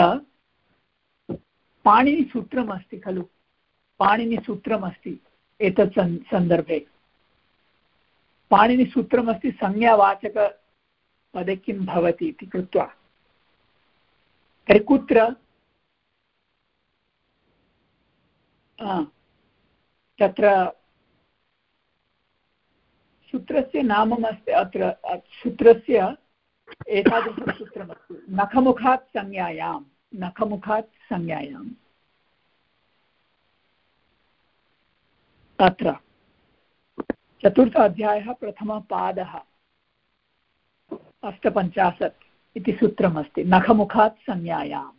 पाणिनिसूत्रम् अस्ति खलु? पाणिनिसूत्रमस्ति एतत् सन्, सन्दर्भे। पाणिनिसूत्रमस्ति संज्ञावाचकपदे किं भवति इति कृत्वा। तर्हि कुत्र? तत्र सूत्रस्य नाममस्ति, अत्र सूत्रस्य एतादृशं सूत्रमस्ति नखमुखात् संज्ञायां नखमुखात् संज्ञायाम्। अत्र चतुर्थ अध्यायः प्रथमपादः। अष्टपञ्चाशत् इति सूत्रमस्ति। नखमुखात् संज्ञायां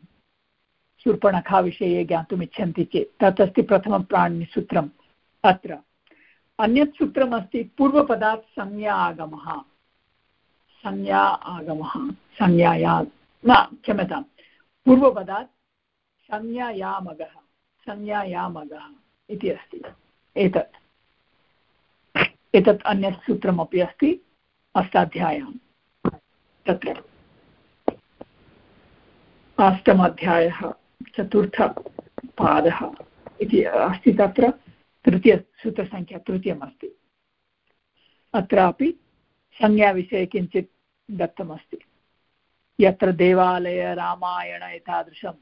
शूर्पणखाविषये ज्ञातुम् इच्छन्ति चेत्। तत् अस्ति प्रथमप्राणिसूत्रं अत्र अन्यत् सूत्रमस्ति पूर्वपदात् संज्ञा आगमः संज्ञा आगमः संज्ञाया न क्षम्यतां पूर्वपदात् संज्ञायामगः संज्ञायामगः इति अस्ति। एतत्। एतत् अन्यत् सूत्रमपि अस्ति अष्टाध्याय्यां तत्र। अष्टमाध्यायः, चतुर्थपादः इति अस्ति तत्र। तृतीयसूत्रसङ्ख्या तृतीयमस्ति। अत्रापि संज्ञाविषये किञ्चित् दत्तमस्ति। यत्र देवालय, रामायण एतादृशं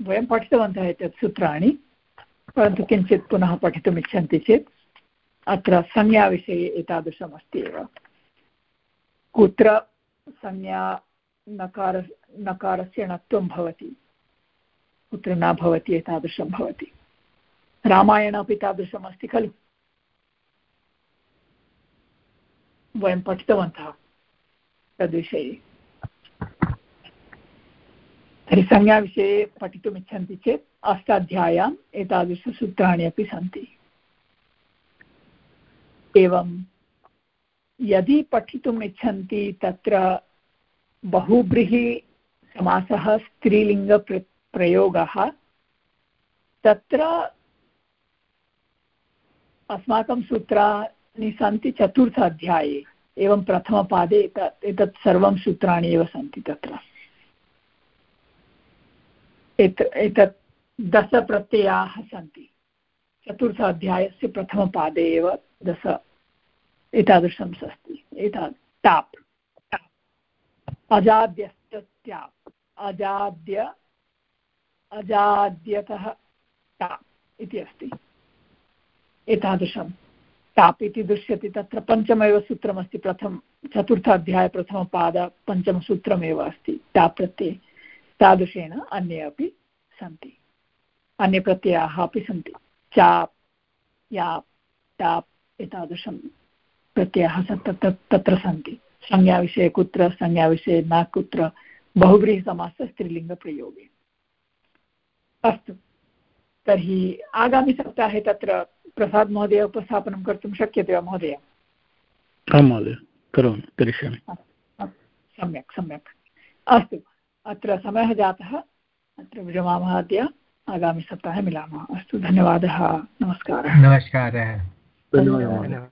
वयं पठितवन्तः एतत् सूत्राणि, परन्तु किञ्चित् पुनः पठितुम् इच्छन्ति चेत् अत्र संज्ञाविषये एतादृशमस्ति एव। कुत्र संज्ञा नकार, नकारस्य णत्वं भवति? कुत्र न भवति एतादृशं भवति? रामायण अपि तादृशमस्ति खलु? वयं पठितवन्तः तद्विषये। तर्हि संज्ञाविषये पठितुमिच्छन्ति चेत् अष्टाध्याय्याम् एतादृशसूत्राणि अपि सन्ति। एवं, यदि पठितुम् इच्छन्ति तत्र बहुब्रीहि समासः स्त्रीलिङ्गप्र प्रयोगः, तत्र अस्माकं सूत्राणि सन्ति चतुर्थ अध्याये एवं प्रथमपादे एतत् सर्वं सूत्राणि एव सन्ति तत्र। एतत् दशप्रत्ययाः सन्ति। चतुर्थ अध्यायस्य प्रथमपादे एव दश एतादृशं अस्ति एता टाप्। अजाद्यश्च ट्याप् अजाद्य, अजाद्यतः टाप् इति अस्ति। एतादृशं टाप् इति दृश्यते। तत्र पञ्चमेव सूत्रमस्ति। प्रथम चतुर्थाध्याय प्रथमपाद पञ्चमसूत्रमेव अस्ति। टाप् प्रत्यये। तादृशेन अन्ये अपि सन्ति। अन्ये प्रत्ययाः अपि सन्ति। चाप् याप् टाप् एतादृशं प्रत्ययाः तत्र सन्ति। संज्ञाविषये कुत्र संज्ञाविषये न कुत्र बहुव्रीहिसमासः स्त्रीलिङ्गप्रयोगे। अस्तु। तर्हि आगामिसप्ताहे तत्र प्रसाद् महोदय उपस्थापनं कर्तुं शक्यते वा महोदय? आं महोदय करोमि करिष्यामि। सम्यक् सम्यक्। अस्तु। अत्र समयः जातः। अत्र विरमामः अद्य। आगामिसप्ताहे मिलामः। अस्तु धन्यवादः। नमस्कारः। नमस्कारः। धन्यवादः।